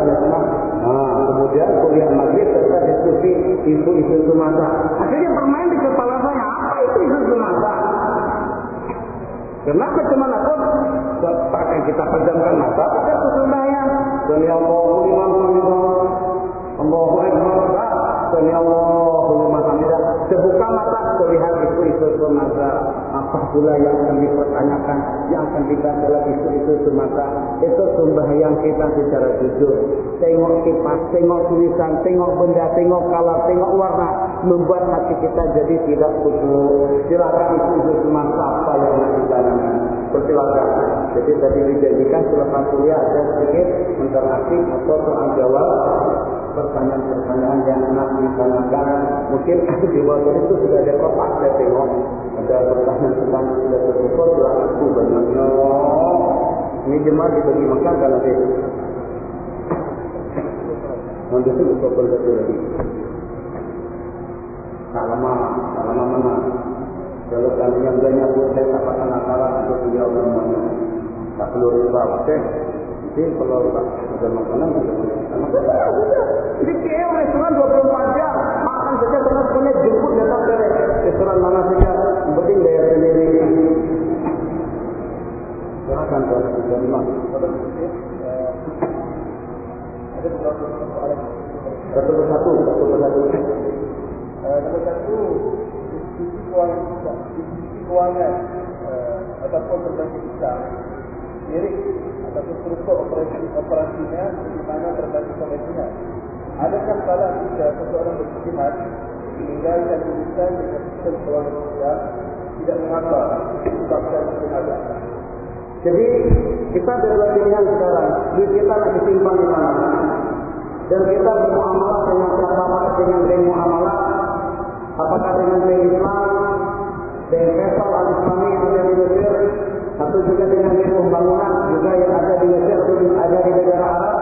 ceramah. Nah, kemudian kuliah maghrib serta diskusi isu-isu itu masa. Akhirnya bermain di kepala saya, apa itu isu masa? Kenapa cuma aku pakai kita pejamkan mata? Kita sesudahnya. Demi Allahu liman hamidah. Allahu akbar. Demi Allahu liman hamidah. Sebuka mata terlihat isu-isu masa. Apa pula yang akan dipertanyakan, yang akan dibahas dalam itu itu semata. Itu sembahyang kita secara jujur. Tengok kipas, tengok tulisan, tengok benda, tengok kalah, tengok warna. Membuat hati kita jadi tidak khusyuk. Silakan itu semata apa yang dijalankan. Persilakan. Jadi tadi dijanjikan selepas kuliah ada sedikit interaksi atau soal jawab pertanyaan-pertanyaan yang nak ditanyakan. Mungkin di bawah itu sudah ada kotak saya tengok. Ada pertanyaan-pertanyaan sudah tersusun sudah aku banyaknya. Ini jemaah dibagi makan kan nanti. Nanti itu buka satu lagi. Tak lama, tak lama mana. Kalau kalian banyak buat saya tak akan akaran untuk beliau semuanya. Tak perlu riba, oke? Jadi kalau tak ada makanan, sama saja. Jadi kaya restoran 24 jam, makan saja karena semuanya jemput datang ke restoran mana saja. Penting bayar sendiri. Silakan tuan, bisa lima. Satu persatu, satu persatu. Nomor satu, sisi keuangan, sisi keuangan uh, ataupun berbagai besar diri ataupun struktur operasi operasinya di mana berbagai konvensional. Adakah salah jika seseorang berkhidmat meninggalkan urusan dengan sistem keuangan besar tidak mengapa disebabkan sengaja. Jadi kita berbuat pilihan sekarang, duit kita nak disimpan di mana? Dan kita bermuamalah dengan siapa dengan bermuamalah apakah dengan bank Islam, bank Faisal Al-Islami yang ada di Mesir, atau juga dengan bank pembangunan juga yang ada di Mesir atau yang ada di negara Arab,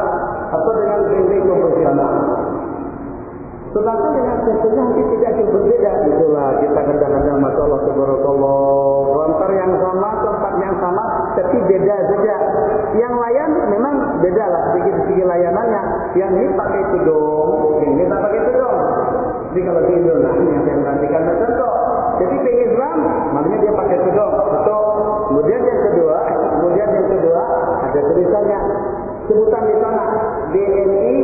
atau dengan bank-bank konvensional. Tetapi dengan tentunya nanti tidak akan berbeda. Itulah kita kadang-kadang Masya Allah. Kontor yang sama, tempat yang sama, tapi beda saja. Yang layan memang beda lah segi-segi layanannya. Yang ini pakai tudung, yang ini tak pakai tudung. Jadi kalau di Indonesia yang saya perhatikan contoh. Jadi di Islam, maknanya dia pakai tudung. Betul. Kemudian yang kedua, kemudian yang kedua ada tulisannya sebutan di sana BNI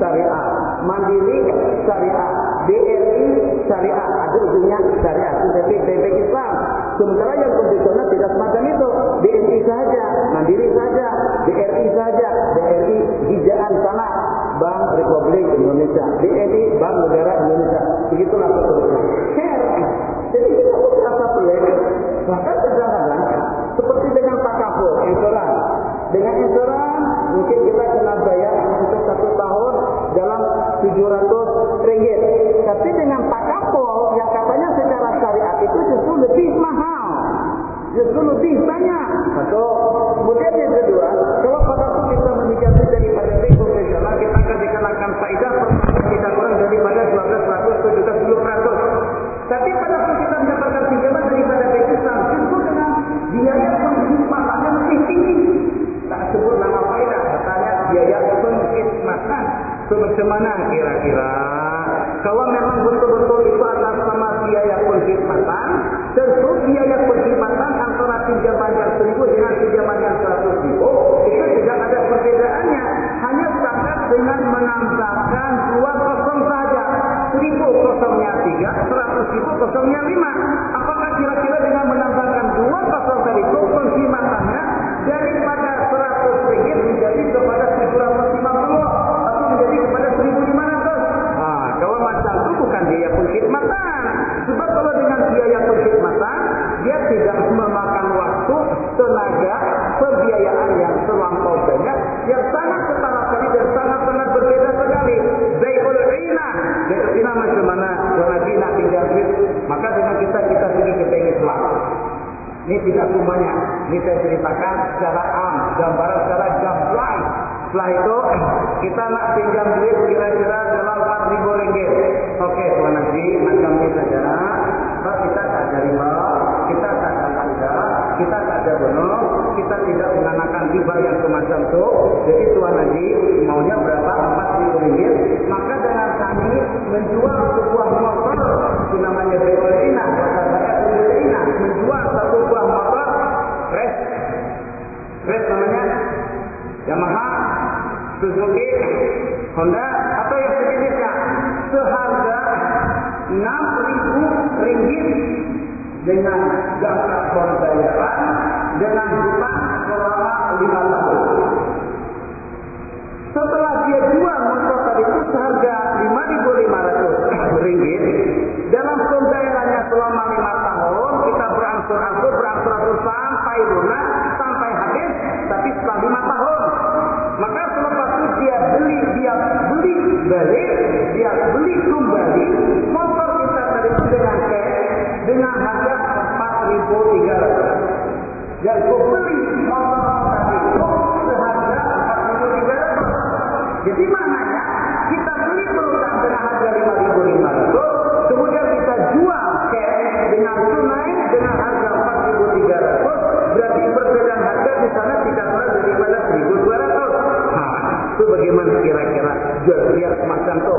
Syariah, Mandiri Syariah, BRI Syariah, ada ujungnya Syariah, tetapi bebek Islam. Sementara yang konvensional tidak semacam itu, BNI saja, Mandiri saja, BRI saja, BRI Hijaan sana, Bank Republik Indonesia, BNI Bank Negara Indonesia. Begitulah seterusnya. Pelik. Bahkan kadang-kadang seperti dengan takaful, insuran. Dengan insuran mungkin kita kena bayar untuk satu tahun dalam 700 ringgit. Tapi dengan takaful yang katanya secara syariat itu justru lebih mahal. Justru lebih banyak. Satu. Kemudian yang kedua, Iya, 100 ribu kosongnya lima Apakah kira-kira dengan menambahkan dua kosong dari itu penghematannya daripada 100 ringgit menjadi kepada 950 atau menjadi kepada seribu lima ratus? Ah, kalau macam itu bukan biaya pengkhidmatan. Sebab kalau dengan biaya pengkhidmatan, dia tidak memakan waktu, tenaga, pembiayaan yang terlampau banyak, yang sangat ina macam mana? Kalau Nabi nak pinjam duit, maka dengan kita kita pergi ke bank Islam. Ini tidak semuanya. Ini saya ceritakan secara am, gambaran secara gamblang. Setelah itu kita nak pinjam duit kira-kira dalam 4 ribu ringgit. Oke, Tuan Haji, macam ini saja. Sebab kita tak ada riba, kita tak ada kita tak ada bonus, kita tidak menggunakan riba yang semacam itu. Jadi Tuan Haji maunya berapa? 4 ribu ringgit. Maka dengan kami menjual sebuah motor, namanya Beolina, kata saya Beolina, menjual satu buah motor Res, Res namanya. Yamaha, Suzuki, Honda atau yang sejenisnya. Seharga 6.000 ringgit dengan jangka pembayaran dengan hutang selama 5 tahun. Setelah dia jual motor tadi itu seharga 5.500 ringgit dalam pembayarannya selama 5 tahun kita berangsur-angsur berangsur-angsur sampai lunas sampai habis tapi setelah 5 tahun. Maka selepas itu dia beli dia beli balik dia beli kembali motor kita tadi dengan cash dengan harga 4.300 dan kau beli kira-kira beli semacam itu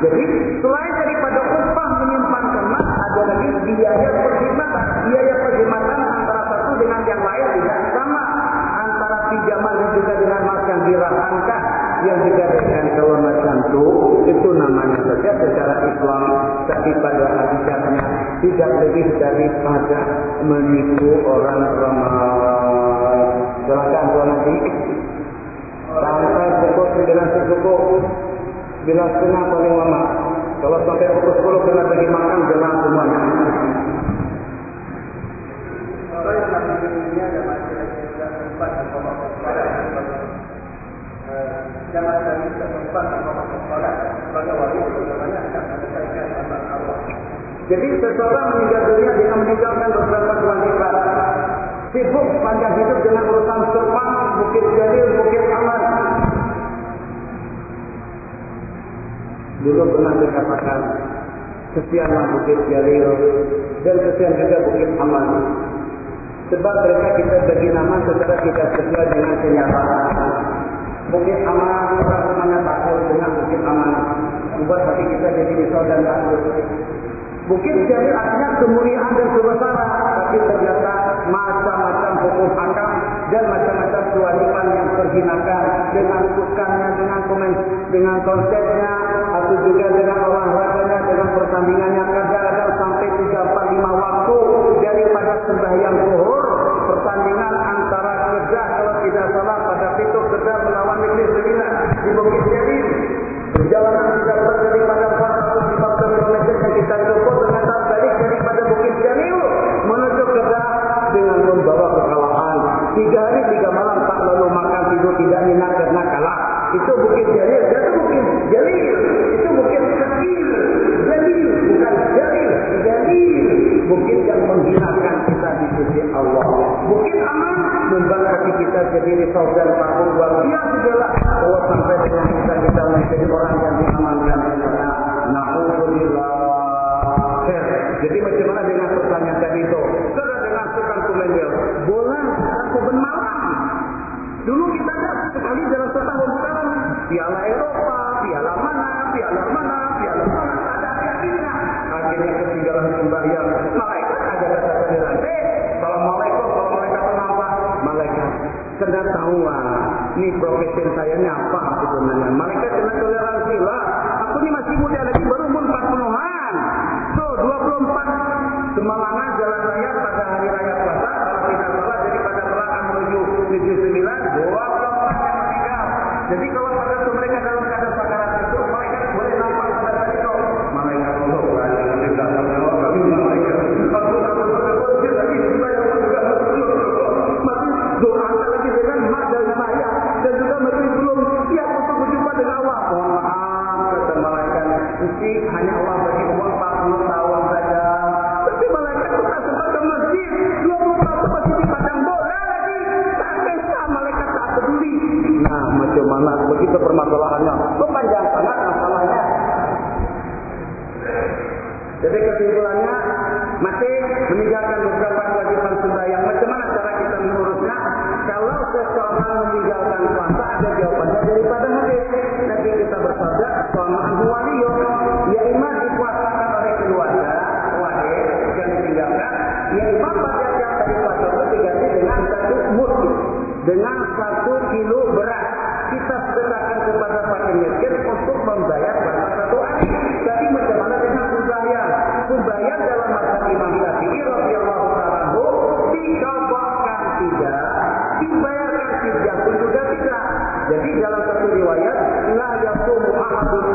Jadi selain daripada upah menyimpan emas, ada lagi biaya perkhidmatan. Biaya perkhidmatan antara satu dengan yang lain tidak sama. Antara pinjaman dan juga dengan mas yang dirahankan yang digadaikan kalau macam itu itu namanya saja secara Islam tapi pada hakikatnya tidak lebih daripada menipu orang ramah. Silakan tuan nanti. Sampai pukul sembilan secukup. Bila setengah paling lama. Kalau sampai pukul sepuluh kena bagi makan jangan semuanya. Jangan tadi tidak sempat untuk sholat sebagai wali bagaimana akan menyelesaikan amal Allah. Jadi seseorang meninggal dunia dengan meninggalkan beberapa kewajiban. Sibuk panjang hidup dengan urusan sepang, bukit jalil, bukit aman. Dulu pernah dikatakan, kesianlah bukit jalil dan kesian juga bukit aman. Sebab mereka kita bagi nama secara tidak sesuai dengan kenyataan. Bukit aman, orang semuanya takut dengan bukit aman. Membuat hati kita jadi risau dan takut. Bukit Jalil artinya kemuliaan dan kebesaran, tapi ternyata macam-macam hukum hakam dan macam-macam kewajiban yang terhinakan dengan sukannya, dengan komen, dengan konsepnya, juga dengan olahraganya, dengan pertandingannya kadang-kadang sampai 3 4 5 waktu daripada sembahyang zuhur, pertandingan antara Kedah kalau tidak salah pada Pituk Kedah melawan risau dan takut luar biasa jelas. Bahwa sampai dengan kita kita menjadi orang yang diamankan di sana. Na'udzubillah. Jadi macam mana dengan pertanyaan tadi itu? Sudah dengan sukan kumendel. Bola aku malam. Dulu kita ada sekali dalam setahun sekarang. Piala Eropa, piala mana, piala mana, piala mana. Ada akhirnya. Akhirnya ketinggalan sembahyang. Malaikat ada kata di lantai. Assalamualaikum. Kalau mereka nampak sekedar tahu lah. Ini profesi saya ini apa sebenarnya. Malaikat kena toleransi lah. Aku ini masih muda lagi baru umur 40-an. So 24 semalangan jalan raya pada hari raya puasa kalau tidak salah daripada belakang menuju Negeri Sembilan 24 yang meninggal. Jadi kalau pada mereka dalam keadaan sakarat hanya Allah bagi umur 40 tahun saja. Tapi malaikat itu tak sempat ke masjid, 20 tahun masih di padang bola lagi. Tak kisah malaikat tak peduli. Nah, macam mana begitu permasalahannya? Kepanjang sangat masalahnya. Jadi kesimpulannya masih meninggalkan beberapa kewajiban sembahyang. Macam mana cara kita mengurusnya? Kalau seseorang meninggalkan puasa ada jawabannya daripada hadis. Nabi kita bersabda, "Suamaan ditinggalkan. Ya imam yang tadi puasa itu diganti dengan satu mud, dengan satu kilo beras. Kita sedekahkan kepada fakir miskin untuk membayar puasa satu hari. Tapi macam mana dengan sembahyang? Sembahyang dalam mazhab Imam Syafi'i radhiyallahu taala dikabahkan tidak, dibayarkan tidak pun juga tidak. Jadi dalam satu riwayat, la yasumu ahadun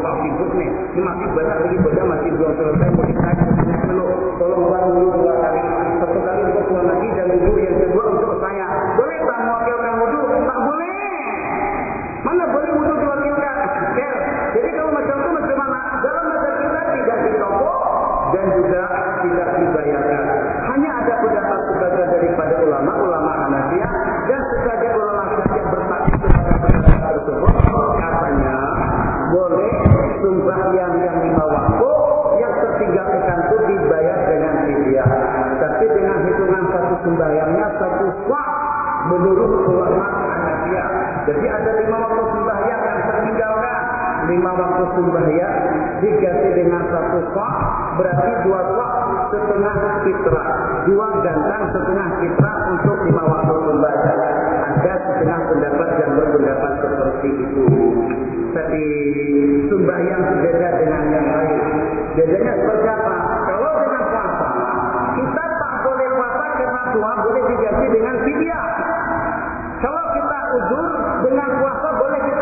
pak sibuk nih. Ini masih banyak lagi benda masih belum selesai. Mau ditanya dulu. Tolong buat dulu dua kali. Satu kali untuk tuan lagi dan wudhu yang kedua untuk saya. Boleh tak mewakilkan wudhu? Tak boleh. Mana boleh wudhu diwakilkan? Jadi kalau macam itu macam mana? Dalam masa kita tidak dicopot dan juga tidak dibayarkan. Hanya ada pendapat sebagian daripada ulama, ulama Hanafiyah menurut ulama Hanafiyah. Jadi ada lima waktu sembahyang yang tertinggalkan. Lima waktu sembahyang diganti dengan satu sah berarti dua sah setengah fitrah. Dua gantang setengah fitrah untuk lima waktu sembahyang. Ada setengah pendapat yang berpendapat seperti itu. Tapi sembahyang beda dengan yang lain. Bedanya seperti apa? Kalau dengan puasa, kita tak boleh puasa karena tua boleh diganti dengan fidyah. Kalau kita uzur dengan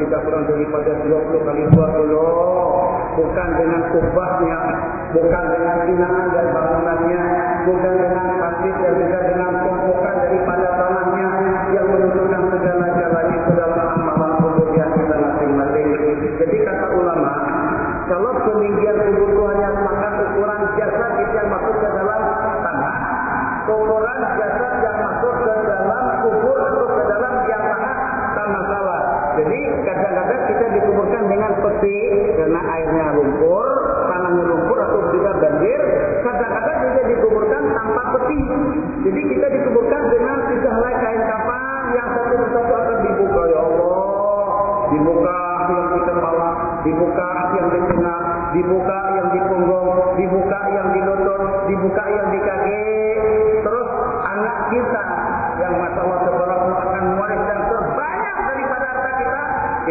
kita kurang daripada 20 kali 20 bukan dengan kubahnya, bukan dengan binaan dan bangunannya, bukan dengan pasir dan juga dengan tumpukan daripada tanahnya yang menentukan segala-galanya ke dalam amalan yang kita masing-masing. Jadi kata ulama, kalau peninggian hanya maka ukuran jasa yang masuk ke dalam tanah, ukuran jasa yang masuk ke dalam kubur atau ke dalam yang tanah. Jadi kadang-kadang kita dikuburkan dengan peti karena airnya lumpur, tanahnya lumpur atau juga banjir. Kadang-kadang juga dikuburkan tanpa peti. Jadi kita dikuburkan dengan tiga helai kain kafan yang satu persatu akan dibuka ya Allah. Dibuka yang di kepala, dibuka yang di tengah, dibuka yang di punggung, dibuka yang di lutut, dibuka yang di kaki. Terus anak kita yang masalah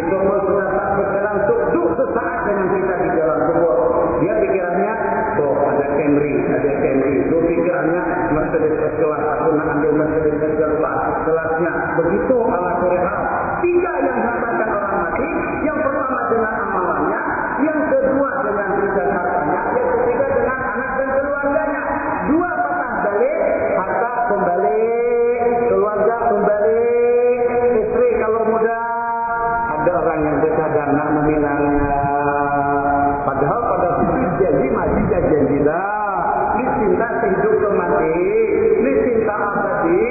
pun sudah berkenan duduk sesaat dengan kita di dalam kubur. Dia pikirannya, tuh ada Camry, ada Camry. Itu pikirannya Mercedes S-Class, aku nak ambil Mercedes S-Class. Kelasnya begitu ala Korea. Tiga yang dapatkan orang mati, yang pertama janji lah. Ini cinta sehidup ke mati. Ini cinta abadi.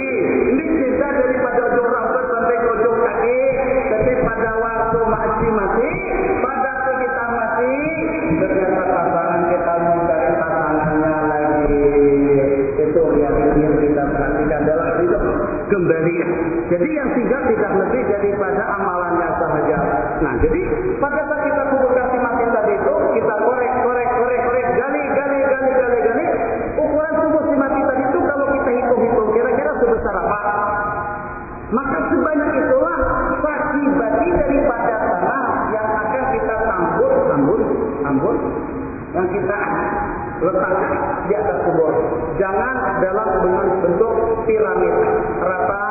Ini cinta daripada ujung rambut sampai ke ujung kaki. Tapi pada waktu masih mati, pada waktu kita mati, ternyata pasangan kita mencari pasangannya lagi. Itu yang ingin kita perhatikan dalam hidup kembali. Jadi yang tiga tidak lebih daripada amalannya sahaja. Nah, jadi pada saat yang kita letakkan di atas kubur. Jangan dalam bentuk piramid rata,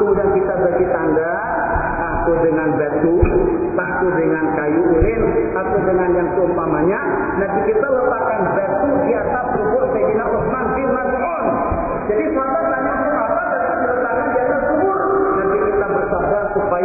kemudian kita bagi tanda, satu dengan batu, satu dengan kayu ulin, satu dengan yang seumpamanya. Nanti kita letakkan batu di atas kubur Sayyidina Utsman bin Mas'ud. Jadi sahabat tanya apa dan diletakkan di atas kubur. Nanti kita bersabar supaya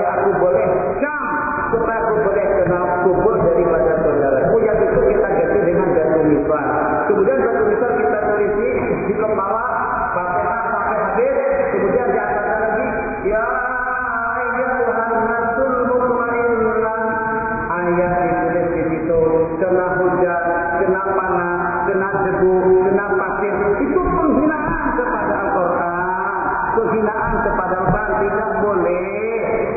debu, kena pasir. Itu penghinaan kepada Al-Quran. Penghinaan kepada Al-Quran tidak boleh.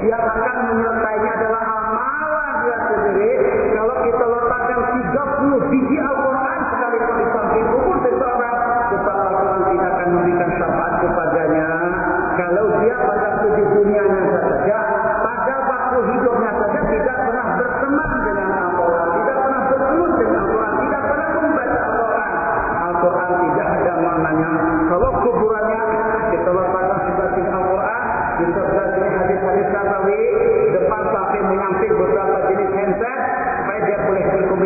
Yang akan menyertainya adalah amalan dia sendiri. Kalau kita letakkan 30 biji Al-Quran sekalipun di samping kubur seseorang, sebab Al-Quran tidak akan memberikan syafaat kepadanya. Kalau dia pada tujuh dunianya saja,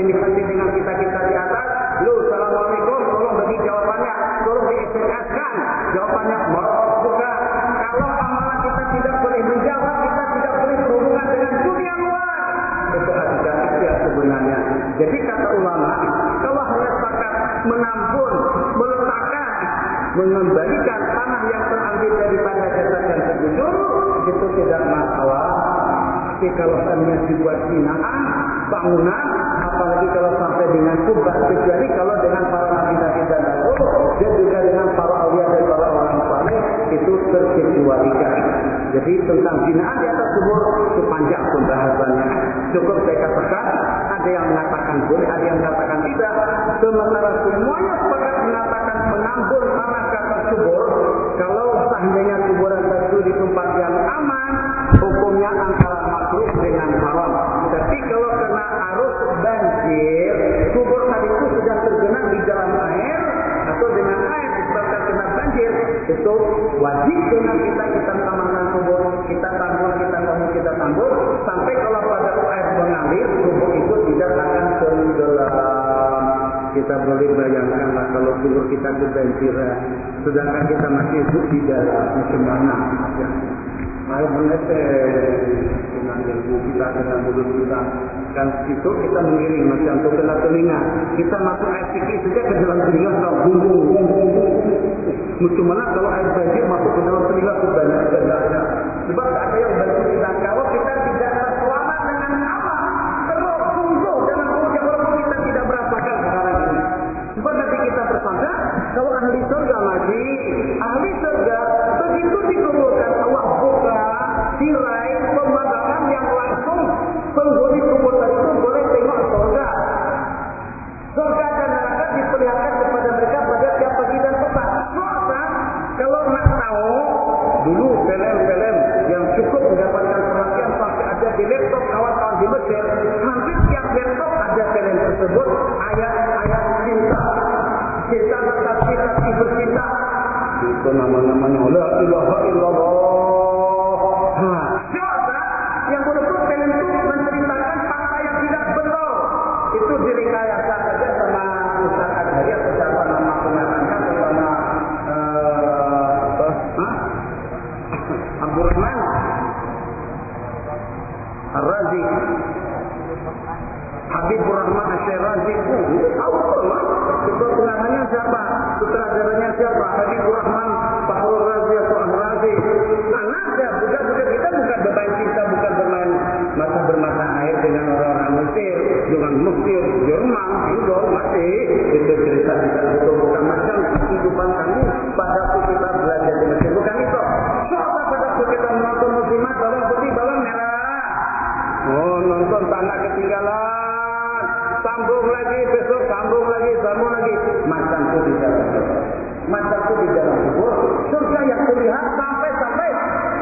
boleh berkomunikasi dengan kita-kita di atas. Lu, Assalamualaikum, tolong bagi jawabannya, tolong di SMS kan. Jawabannya, bukan. Kalau amalan kita tidak boleh menjawab, kita tidak boleh berhubungan dengan dunia luar. Itu adalah ikhtiar sebenarnya. Jadi kata ulama, kalau hanya sepakat menampung, meletakkan, mengembalikan tanah yang terambil daripada jasad yang tergusur, itu tidak masalah. Tapi kalau hanya dibuat binaan, bangunan, apalagi kalau sampai dengan kubah, kecuali kalau dengan para nabi nabi dan rasul, dan juga dengan para awliya dan para orang saleh, itu terkecualikan. Jadi tentang binaan di atas kubur itu panjang pembahasannya. Cukup saya katakan, ada yang mengatakan boleh, ada yang mengatakan tidak. Sementara semuanya sepakat mengatakan menambur tanah ke atas kubur, kalau seandainya kuburan tersebut di tempat yang aman, hukumnya antara makruh dengan haram. Tapi banjir, kubur itu sudah tergenang di dalam air atau dengan air disebabkan kena banjir, itu wajib dengan kita kita tamankan kubur, kita tambur, kita tambur, kita tambur, sampai kalau pada air mengalir, kubur itu tidak akan tenggelam. Kita boleh bayangkan lah kalau kubur kita kebanjiran, sedangkan kita masih hidup di dalam, macam mana? Ya. Menetes dengan ilmu kita, dengan mulut kita. Dan itu kita mengiring macam itu kena telinga. Kita masuk air sikit saja ke dalam telinga sudah bumbung, Macam mana kalau air banjir masuk ke dalam telinga itu banyak banyak. Sebab tak ada yang bantu kita. Kalau kita tidak selamat dengan apa? Terus dalam ujian walaupun kita tidak merasakan sekarang ini. Sebab nanti kita bersangka kalau ahli surga lagi, ahli surga begitu buka tirai pemandangan yang langsung penghuni kubur itu boleh tengok surga. Surga dan neraka diperlihatkan kepada mereka pada tiap pagi dan petang. Surga kalau nak tahu dulu film-film yang cukup mendapatkan perhatian sampai ada di laptop kawan-kawan di Mesir, hampir tiap laptop ada film tersebut ayat-ayat cinta. Cinta tetapi tapi bercinta. Itu nama-namanya La ilaha illallah. Habibur Rahman Fahrul Razi atau Ar-Razi. Anak ada bukan-bukan kita bukan bermain cinta, bukan bermain masa bermata air dengan orang-orang Mesir, dengan Mesir, Jerman, itu masih itu cerita kita itu bukan macam kehidupan kami pada waktu kita belajar di Mesir bukan itu. Siapa pada waktu kita menonton muslimat bawang putih, bawang merah. Oh nonton tanah ketinggalan. Sambung lagi, besok sambung lagi, sambung lagi. Macam itu dalam di dalam kubur. Surga yang terlihat sampai-sampai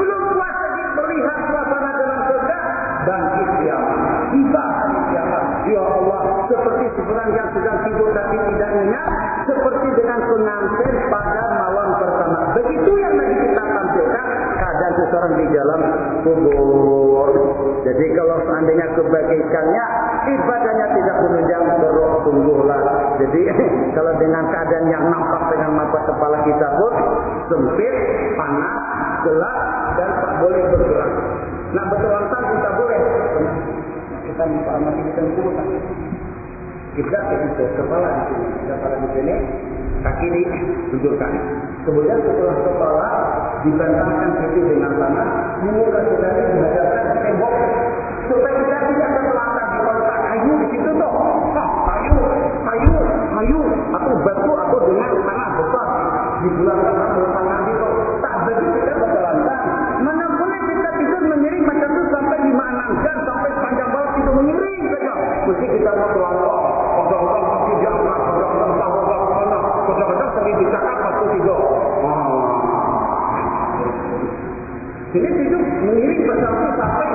belum puas lagi melihat suasana dalam surga. Bangkit kiamat. Tiba hari kiamat. Ya Allah, seperti sebenarnya yang sedang tidur tapi tidak nyenyak. Seperti dengan pengantin pada malam pertama. Begitu yang lagi kita tampilkan keadaan seseorang di dalam kubur. Jadi kalau seandainya kebaikannya, ibadahnya tidak menunjang terus tungguhlah. Jadi kalau dengan keadaan yang nampak dengan mata kepala kita pun sempit, panas, gelap dan tak boleh bergerak. Nah lantas kita boleh. Kita mati kita kubur. Kita itu kepala di sini, kepala di sini, kaki ditundukkan. Kemudian setelah kepala dibentangkan pipi dengan tanah, muka kita dihadapkan tembok supaya kita tidak terpelantar di kontak kayu di situ toh. Hah, kayu, kayu, atau batu atau dengan tanah besar di belakang atau tangan itu. Tak kita berkelantang. Mana kita tidur mengiring macam itu sampai lima jam sampai sepanjang bawah tidur mengiring. Mesti kita satu tiga. Jadi hidup mengiring sampai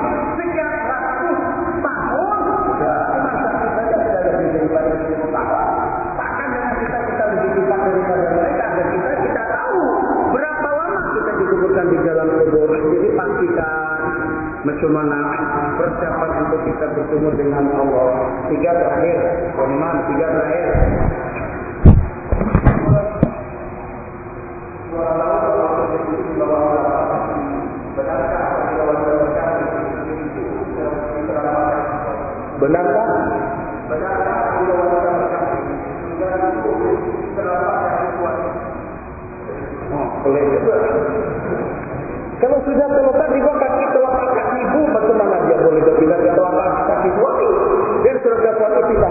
macam mana persiapan untuk kita bertemu dengan Allah. Tiga terakhir, Roman, tiga terakhir. Surga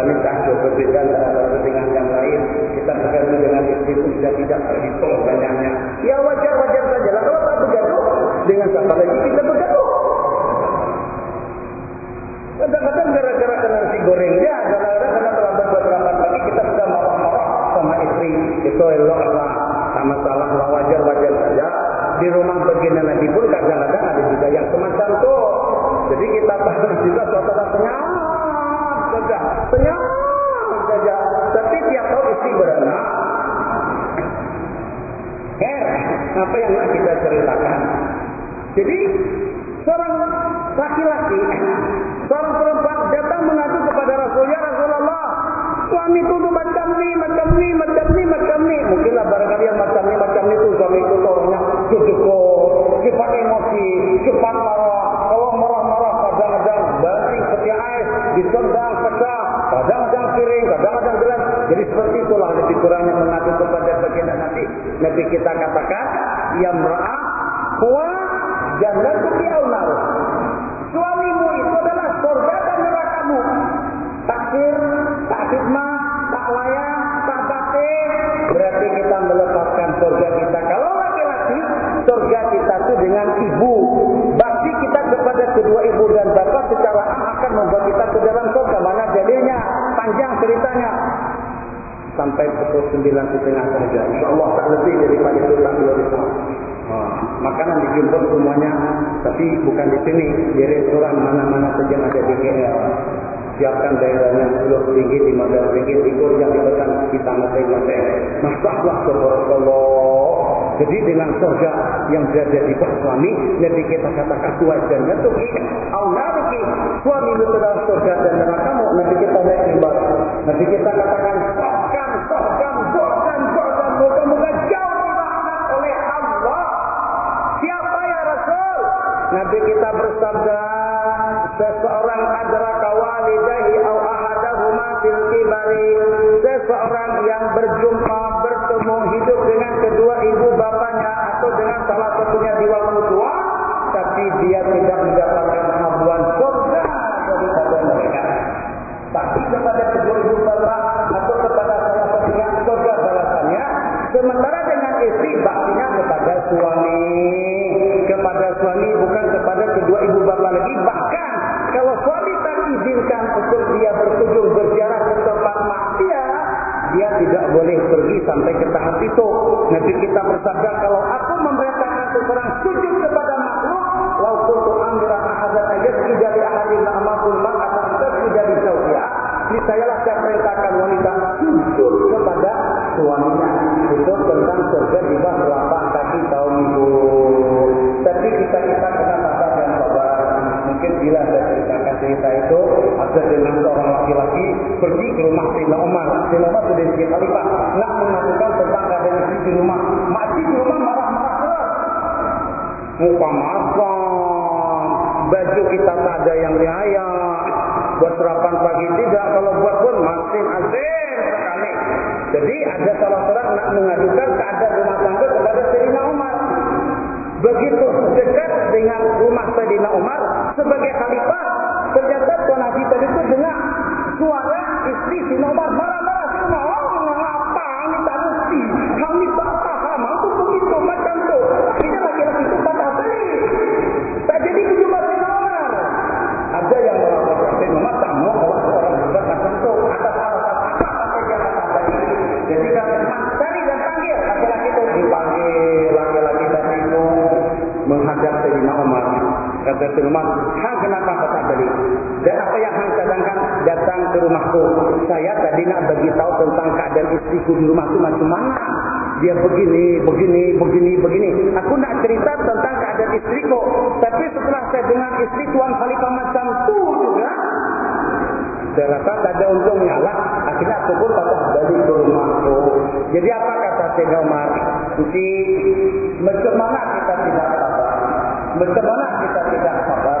tadi tak berbeda antara satu dengan yang lain. Kita bergaduh dengan istri itu sudah tidak terhitung banyaknya. Ya wajar-wajar saja kalau tak bergaduh dengan siapa lagi kita bergaduh? Kadang-kadang gara-gara kena nasi goreng. Ya kadang-kadang kena terlambat beberapa pagi kita sudah marah-marah sama istri. Itu eloklah. Sama salah lah wajar-wajar saja. Di rumah begini lagi pun kadang-kadang ada juga yang semacam itu jadi kita harus juga suasana senyap apa yang kita ceritakan? Jadi seorang laki-laki seorang perempuan datang mengadu kepada Rasulnya Rasulullah suami itu macam ni macam ni macam ni macam ni. Mungkinlah barangkali yang macam ni macam itu suami itu orangnya kejekut cepat emosi cepat marah kalau marah-marah kadang-kadang banting seperti ais disendang pecah kadang-kadang piring kadang-kadang jadi seperti itulah lebih kurangnya mengadu kepada baginda nanti. Nabi kita katakan yang merah huwa jannatu fi aunar suamimu itu adalah surga dan nerakamu. Taksir tak khidmah tak layak tak bakti berarti kita melepaskan surga kita. Kalau laki-laki surga kita itu dengan ibu. Bakti kita kepada kedua ibu dan bapak secara akan membuat kita ke dalam surga. Mana jadinya ceritanya sampai pukul sembilan setengah saja. InsyaAllah tak lebih daripada itu tak boleh bisa. Makanan dijemput semuanya, tapi bukan di sini, di restoran mana-mana saja ada di KL. Siapkan daerahnya 10 ringgit, 15 ringgit, ikut yang dipesan kita masing-masing. Masalah Allah. Jadi dengan surga yang berada di bawah suami, Nabi kita katakan tuajannya itu Al-Nariki. Suami itu adalah surga dan nerakamu. Nabi kita naik mimbar. Nabi kita katakan, sohkan, sohkan, sohkan, sohkan. Moga-moga jauh dirahmat oleh Allah. Siapa ya Rasul? Nabi kita bersabda, seseorang adraka walidahi au ahadahuma fil kibari. Seseorang yang berjumpa, bertemu, hidup dengan kedua ibu bapaknya atau dengan salah satunya di waktu tua, tapi dia tidak mendapatkan habuan surga daripada mereka. Tapi kepada kedua ibu bapak atau kepada salah satunya surga balasannya, sementara dengan istri baktinya kepada suami, kepada suami bukan kepada kedua ibu bapak lagi. Bahkan kalau suami tak izinkan untuk dia berkunjung berziarah ke tempat maksiat, dia tidak boleh pergi sampai ke tahap itu. Nabi kita bersabda, kalau aku memerintahkan seseorang sujud kepada makhluk, lau kuntu amira ahadat ayat dari ahadin la'amatul ma'at atau dari zawjiyah, nisayalah saya perintahkan wanita sujud kepada suaminya. Itu tentang surga di bawah telapak kaki kaum ibu. Tapi kita kita kena sabar dan sabar. Mungkin bila saya ceritakan cerita itu, ada dengan seorang laki-laki pergi ke rumah Sayyidina Umar. Sayyidina Umar sudah jadi khalifah. Nak mengatakan tentang keadaan di rumah. Makcik di rumah marah-marah. Muka masam. Baju kita tak ada yang layak. Buat sarapan pagi tidak. Kalau buat pun masih azim sekali. Jadi ada salah seorang nak mengadukan keadaan rumah tangga kepada Sayyidina Umar. Begitu dekat dengan rumah Sayyidina Umar sebagai khalifah, ternyata Tuan Haji tadi itu dengar suara istri Sayyidina Umar marah-marah. Rumahku. Saya tadi nak bagi tahu tentang keadaan istriku di rumah itu macam mana. Dia begini, begini, begini, begini. Aku nak cerita tentang keadaan istriku. Tapi setelah saya dengar istri Tuan Khalifah macam tu juga, saya rasa tak ada untungnya lah. Akhirnya aku pun tak balik ke rumahku. Jadi apa kata Sayyidina Umar? Jadi macam mana kita tidak sabar? Macam kita tidak sabar?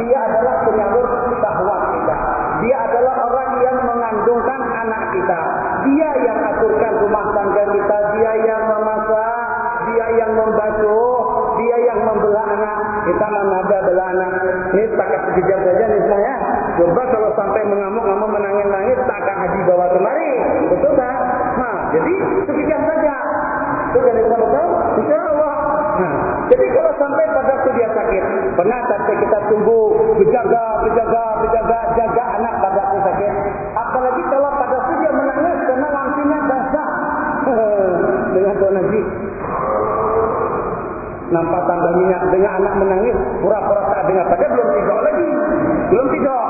Dia adalah penyalur syahwat kita. Dia adalah orang yang mengandungkan anak kita. Dia yang aturkan rumah tangga kita. Dia yang memasak. Dia yang membasuh. Dia yang membelah anak. Kita mana ada belah anak. Ini takat sekejap saja nih saya. Coba kalau sampai mengamuk-ngamuk menangis-nangis. Tak akan haji bawa kemari. Betul tak? Nah, jadi sekian saja. Itu dari betul? Insya Allah. Nah, jadi kalau sampai pada waktu dia sakit. Pernah sampai kita tunggu. Berjaga, berjaga, berjaga. Jaga Apalagi kalau pada waktu dia menangis. Karena langsungnya basah. Dengan Haji. Nampak tambah minyak dengan anak menangis. Pura-pura tak dengar. Padahal belum tidur lagi. Belum tidur.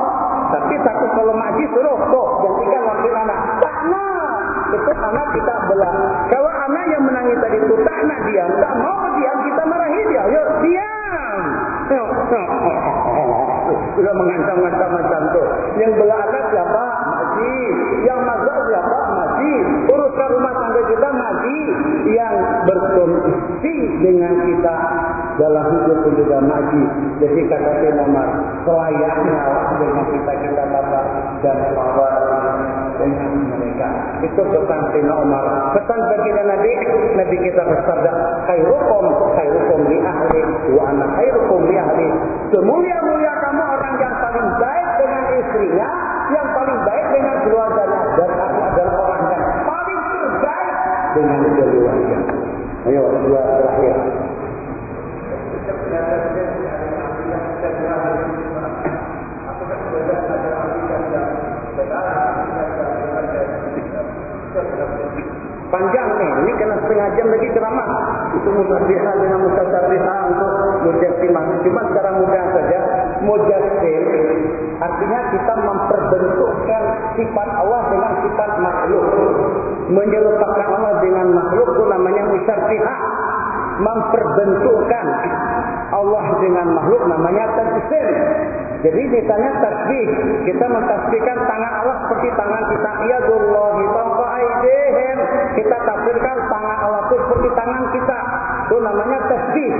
Tapi takut kalau makji suruh. Tuh, gantikan waktu anak. Tak nak. Itu anak kita belah. Kalau anak yang menangis tadi itu tak nak diam. Tak mau diam. Sudah mengancam-ancam macam tu. Yang belah anak siapa? Makji. Yang mazhab siapa? Makji. Uruskan rumah tangga kita makji. Yang berkongsi dengan kita dalam hidup pun juga makji. Jadi kata Umar, selayaknya dengan kita kita dapat dan sabar dengan mereka. Itu pesan Sina Umar. Pesan baginda Nabi, Nabi kita bersabda, khairukum khairukum li ahli wa ana khairukum li ahli. Semulia-mulia kamu orang yang paling baik dengan istrinya, yang paling baik dengan keluarganya dan aku adalah orang yang paling terbaik dengan keluarga. Ayo, dua terakhir. Panjang nih, ini kena setengah jam lagi ceramah. Itu mutasabihah dengan mutasabihah untuk mujassimah. Cuma secara mudah saja, mujassim artinya kita memperbentukkan sifat Allah dengan sifat makhluk. Menyerupakan Allah dengan makhluk itu namanya musyarbihah. Memperbentukkan Allah dengan makhluk namanya tajsim. Jadi misalnya tasbih, kita mentasbihkan tangan Allah seperti tangan kita. Ya Allah. Kita tafsirkan tangan Allah itu seperti tangan kita. Itu namanya tasbih.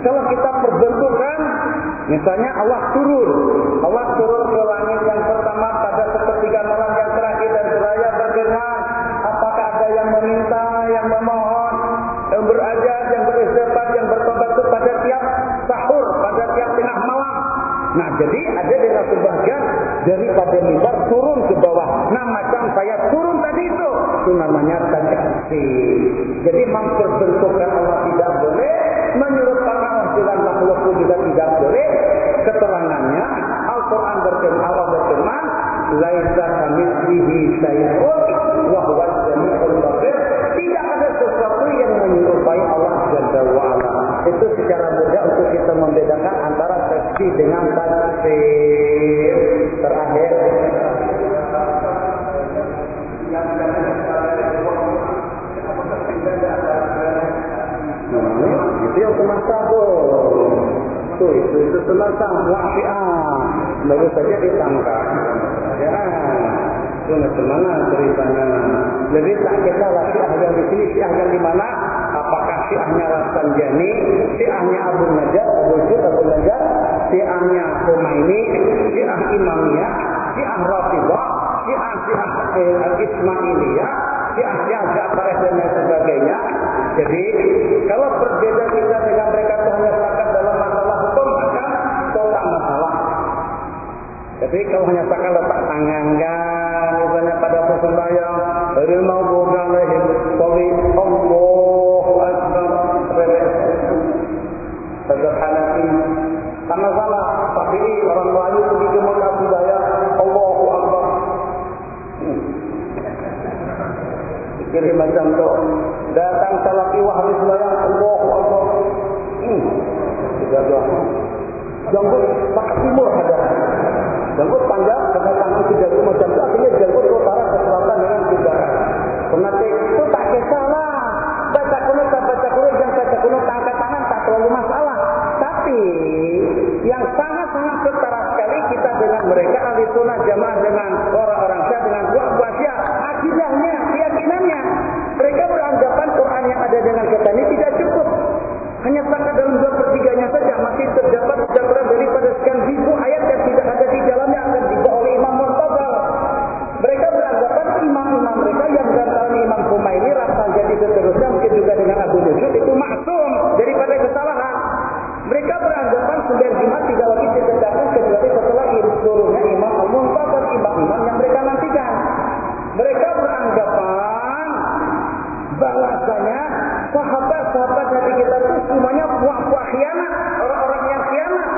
Kalau kita perbentukkan, misalnya Allah turun. Allah turun ke langit yang pertama jadi ada dengan sebagian daripada mimbar turun ke bawah. Nah, macam saya turun tadi itu. Itu namanya tajasih. Jadi memperbentukkan Allah tidak boleh. Menyuruhkan Allah dengan makhluk juga tidak boleh. Keterangannya, Al-Quran berfirman, Allah berfirman, Laisa kamitslihi syai'un wa huwa as-sami'ul basir. Tidak ada sesuatu yang menyerupai Allah Jalla. Itu secara mudah untuk kita membedakan antara tasbih dengan tasbih. Terakhir. Nah, itu yang semasa tu. Tu, itu, itu semasa. Wahsyiah. Baru saja ditangkap. Ya. Itu macam mana ceritanya. Jadi tak kita lah syiah yang di sini, syiah yang di mana? Apakah syiahnya Rasanjani, syiahnya Abu Najjar, Abu Jud, Abu Najjar, syiahnya Khomeini, syiah Imamiyah, syiah Rafidah, syiah syiah eh, Ismailiyah, syiah syiah Ja'fariyah dan lain sebagainya. Jadi kalau perbedaan kita dengan mereka itu hanya sepakat dalam masalah hukum, maka itu tak masalah. Tapi kalau hanya sepakat letak tangan kan, misalnya pada sembahyang, dari mau bukan alaihim, tawi Allahu Akbar, Sajad Hanafi, sama salah, tapi orang Melayu pergi ke Mekah budaya, Allahu Akbar. Hmm. Macam tu. Datang salafi wahri sembahyang, Allahu Akbar. Hmm. ada janggut pakai timur ada janggut panjang dengan tangan tiga macam itu artinya janggut utara ke selatan dengan tiga Penatik itu tak kisahlah yang sangat-sangat setara sekali kita dengan mereka ahli sunnah jamaah dengan orang-orang syah dengan buah-buah akidahnya keyakinannya mereka beranggapan Quran yang ada dengan kita ini tidak cukup. Hanya sampai dalam dua pertiganya saja masih terdapat Imam-imam yang mereka nantikan. Mereka beranggapan bahwasanya sahabat-sahabat Nabi kita itu semuanya puak-puak khianat, orang-orang yang khianat,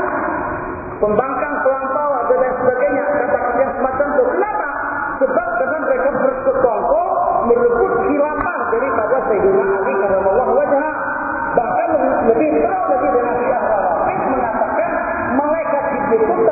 pembangkang terlampau dan lain sebagainya, kata-kata semacam itu. Kenapa? Sebab karena mereka bersekongkol merebut khilafah daripada Sayyidina Ali Allah wajah. Bahkan lebih terang lagi dengan Syiah mengatakan malaikat Jibril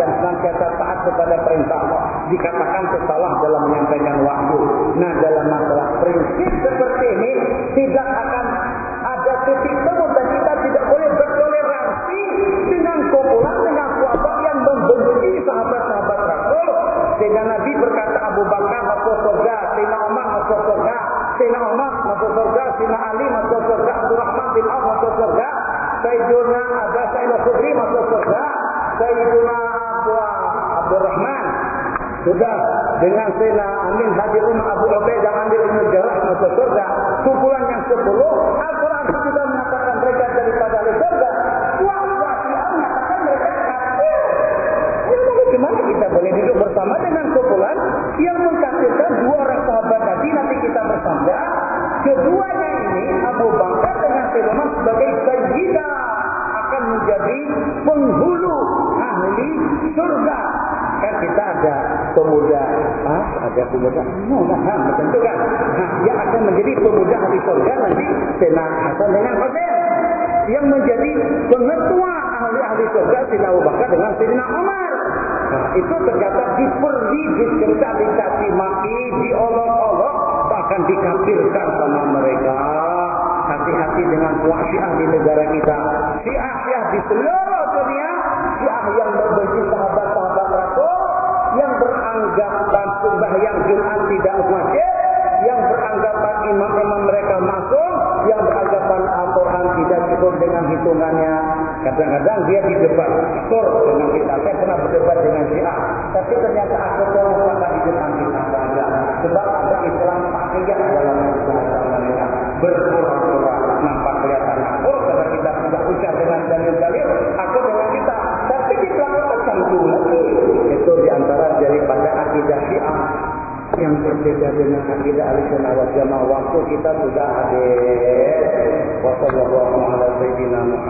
dan senantiasa taat kepada perintah Allah. Dikatakan tersalah dalam menyampaikan wahyu. Nah dalam masalah prinsip seperti ini tidak akan ada titik temu dan kita tidak boleh bertoleransi dengan kumpulan dengan kelompok yang membenci sahabat-sahabat Rasul. Sehingga Nabi berkata Abu Bakar masuk surga, Sina Umar masuk surga, Sina Umar masuk surga, Sina Ali masuk surga, Abdurrahman bin Auf masuk surga, Sayyiduna Abu Sa'id Khudri masuk surga, Sayyiduna Abu Abdurrahman sudah dengan Sena Amin Hadir Umar Abu Ubaidah Amir Ibn Jarrah masuk surga. Kumpulan yang sepuluh Al-Quran sudah mengatakan mereka daripada ahli surga. Wah, mengatakan mereka kafir. Gimana kita boleh duduk bersama dengan kumpulan yang mengkafirkan dua orang sahabat Nabi nanti kita bersama. Keduanya ini Abu Bakar dengan Sayyidina sebagai sayyidah akan menjadi penghulu ahli surga. Kan kita ada pemuda, ah, ada pemuda, oh, nah, macam kan. Nah, yang akan menjadi pemuda ahli surga nanti Sena Hasan dengan Husain. Yang menjadi pengetua ahli-ahli surga Sina Abu Bakar dengan Sina Umar. Nah, itu ternyata diperi, diskreditasi, maki, diolok-olok, bahkan dikafirkan sama mereka. Hati-hati dengan kuah syiah di negara kita. Syiah-syiah di seluruh dunia. Syiah yang membenci sahabat-sahabat. Yang beranggapan sembahyang Jumat tidak wajib. Yang beranggapan imam-imam mereka masuk. Yang beranggapan Al-Quran tidak cukup dengan hitungannya. Kadang-kadang dia di. Sur dengan kita. Saya pernah berdebat dengan Syiah. Tapi ternyata aku tolong di depan kita saja. Sebab ada Islam pakaian dalam bahasa mereka. Berpura-pura nampak kelihatan akur karena kita sudah ucap dengan dalil-dalil. Aku dengan kita satu lagi. Itu di antara daripada akidah syiah yang berbeda dengan akidah al-sunnah wal jamaah. Waktu kita sudah habis. Wassalamualaikum warahmatullahi wabarakatuh.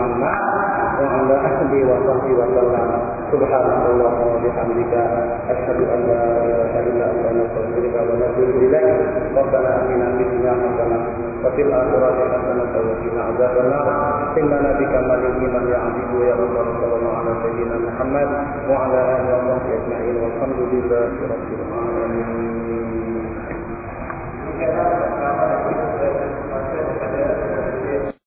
subhanallah wa bihamdika. Asyhadu an la ilaha illa anta astaghfiruka wa atubu ilaik. Rabbana atina fid dunya hasanah. وفي الآخرة حسنة وقنا عذاب النار إننا بك مليء من يعبد ويرضى صلى الله على سيدنا محمد وعلى آله وصحبه أجمعين والحمد لله رب العالمين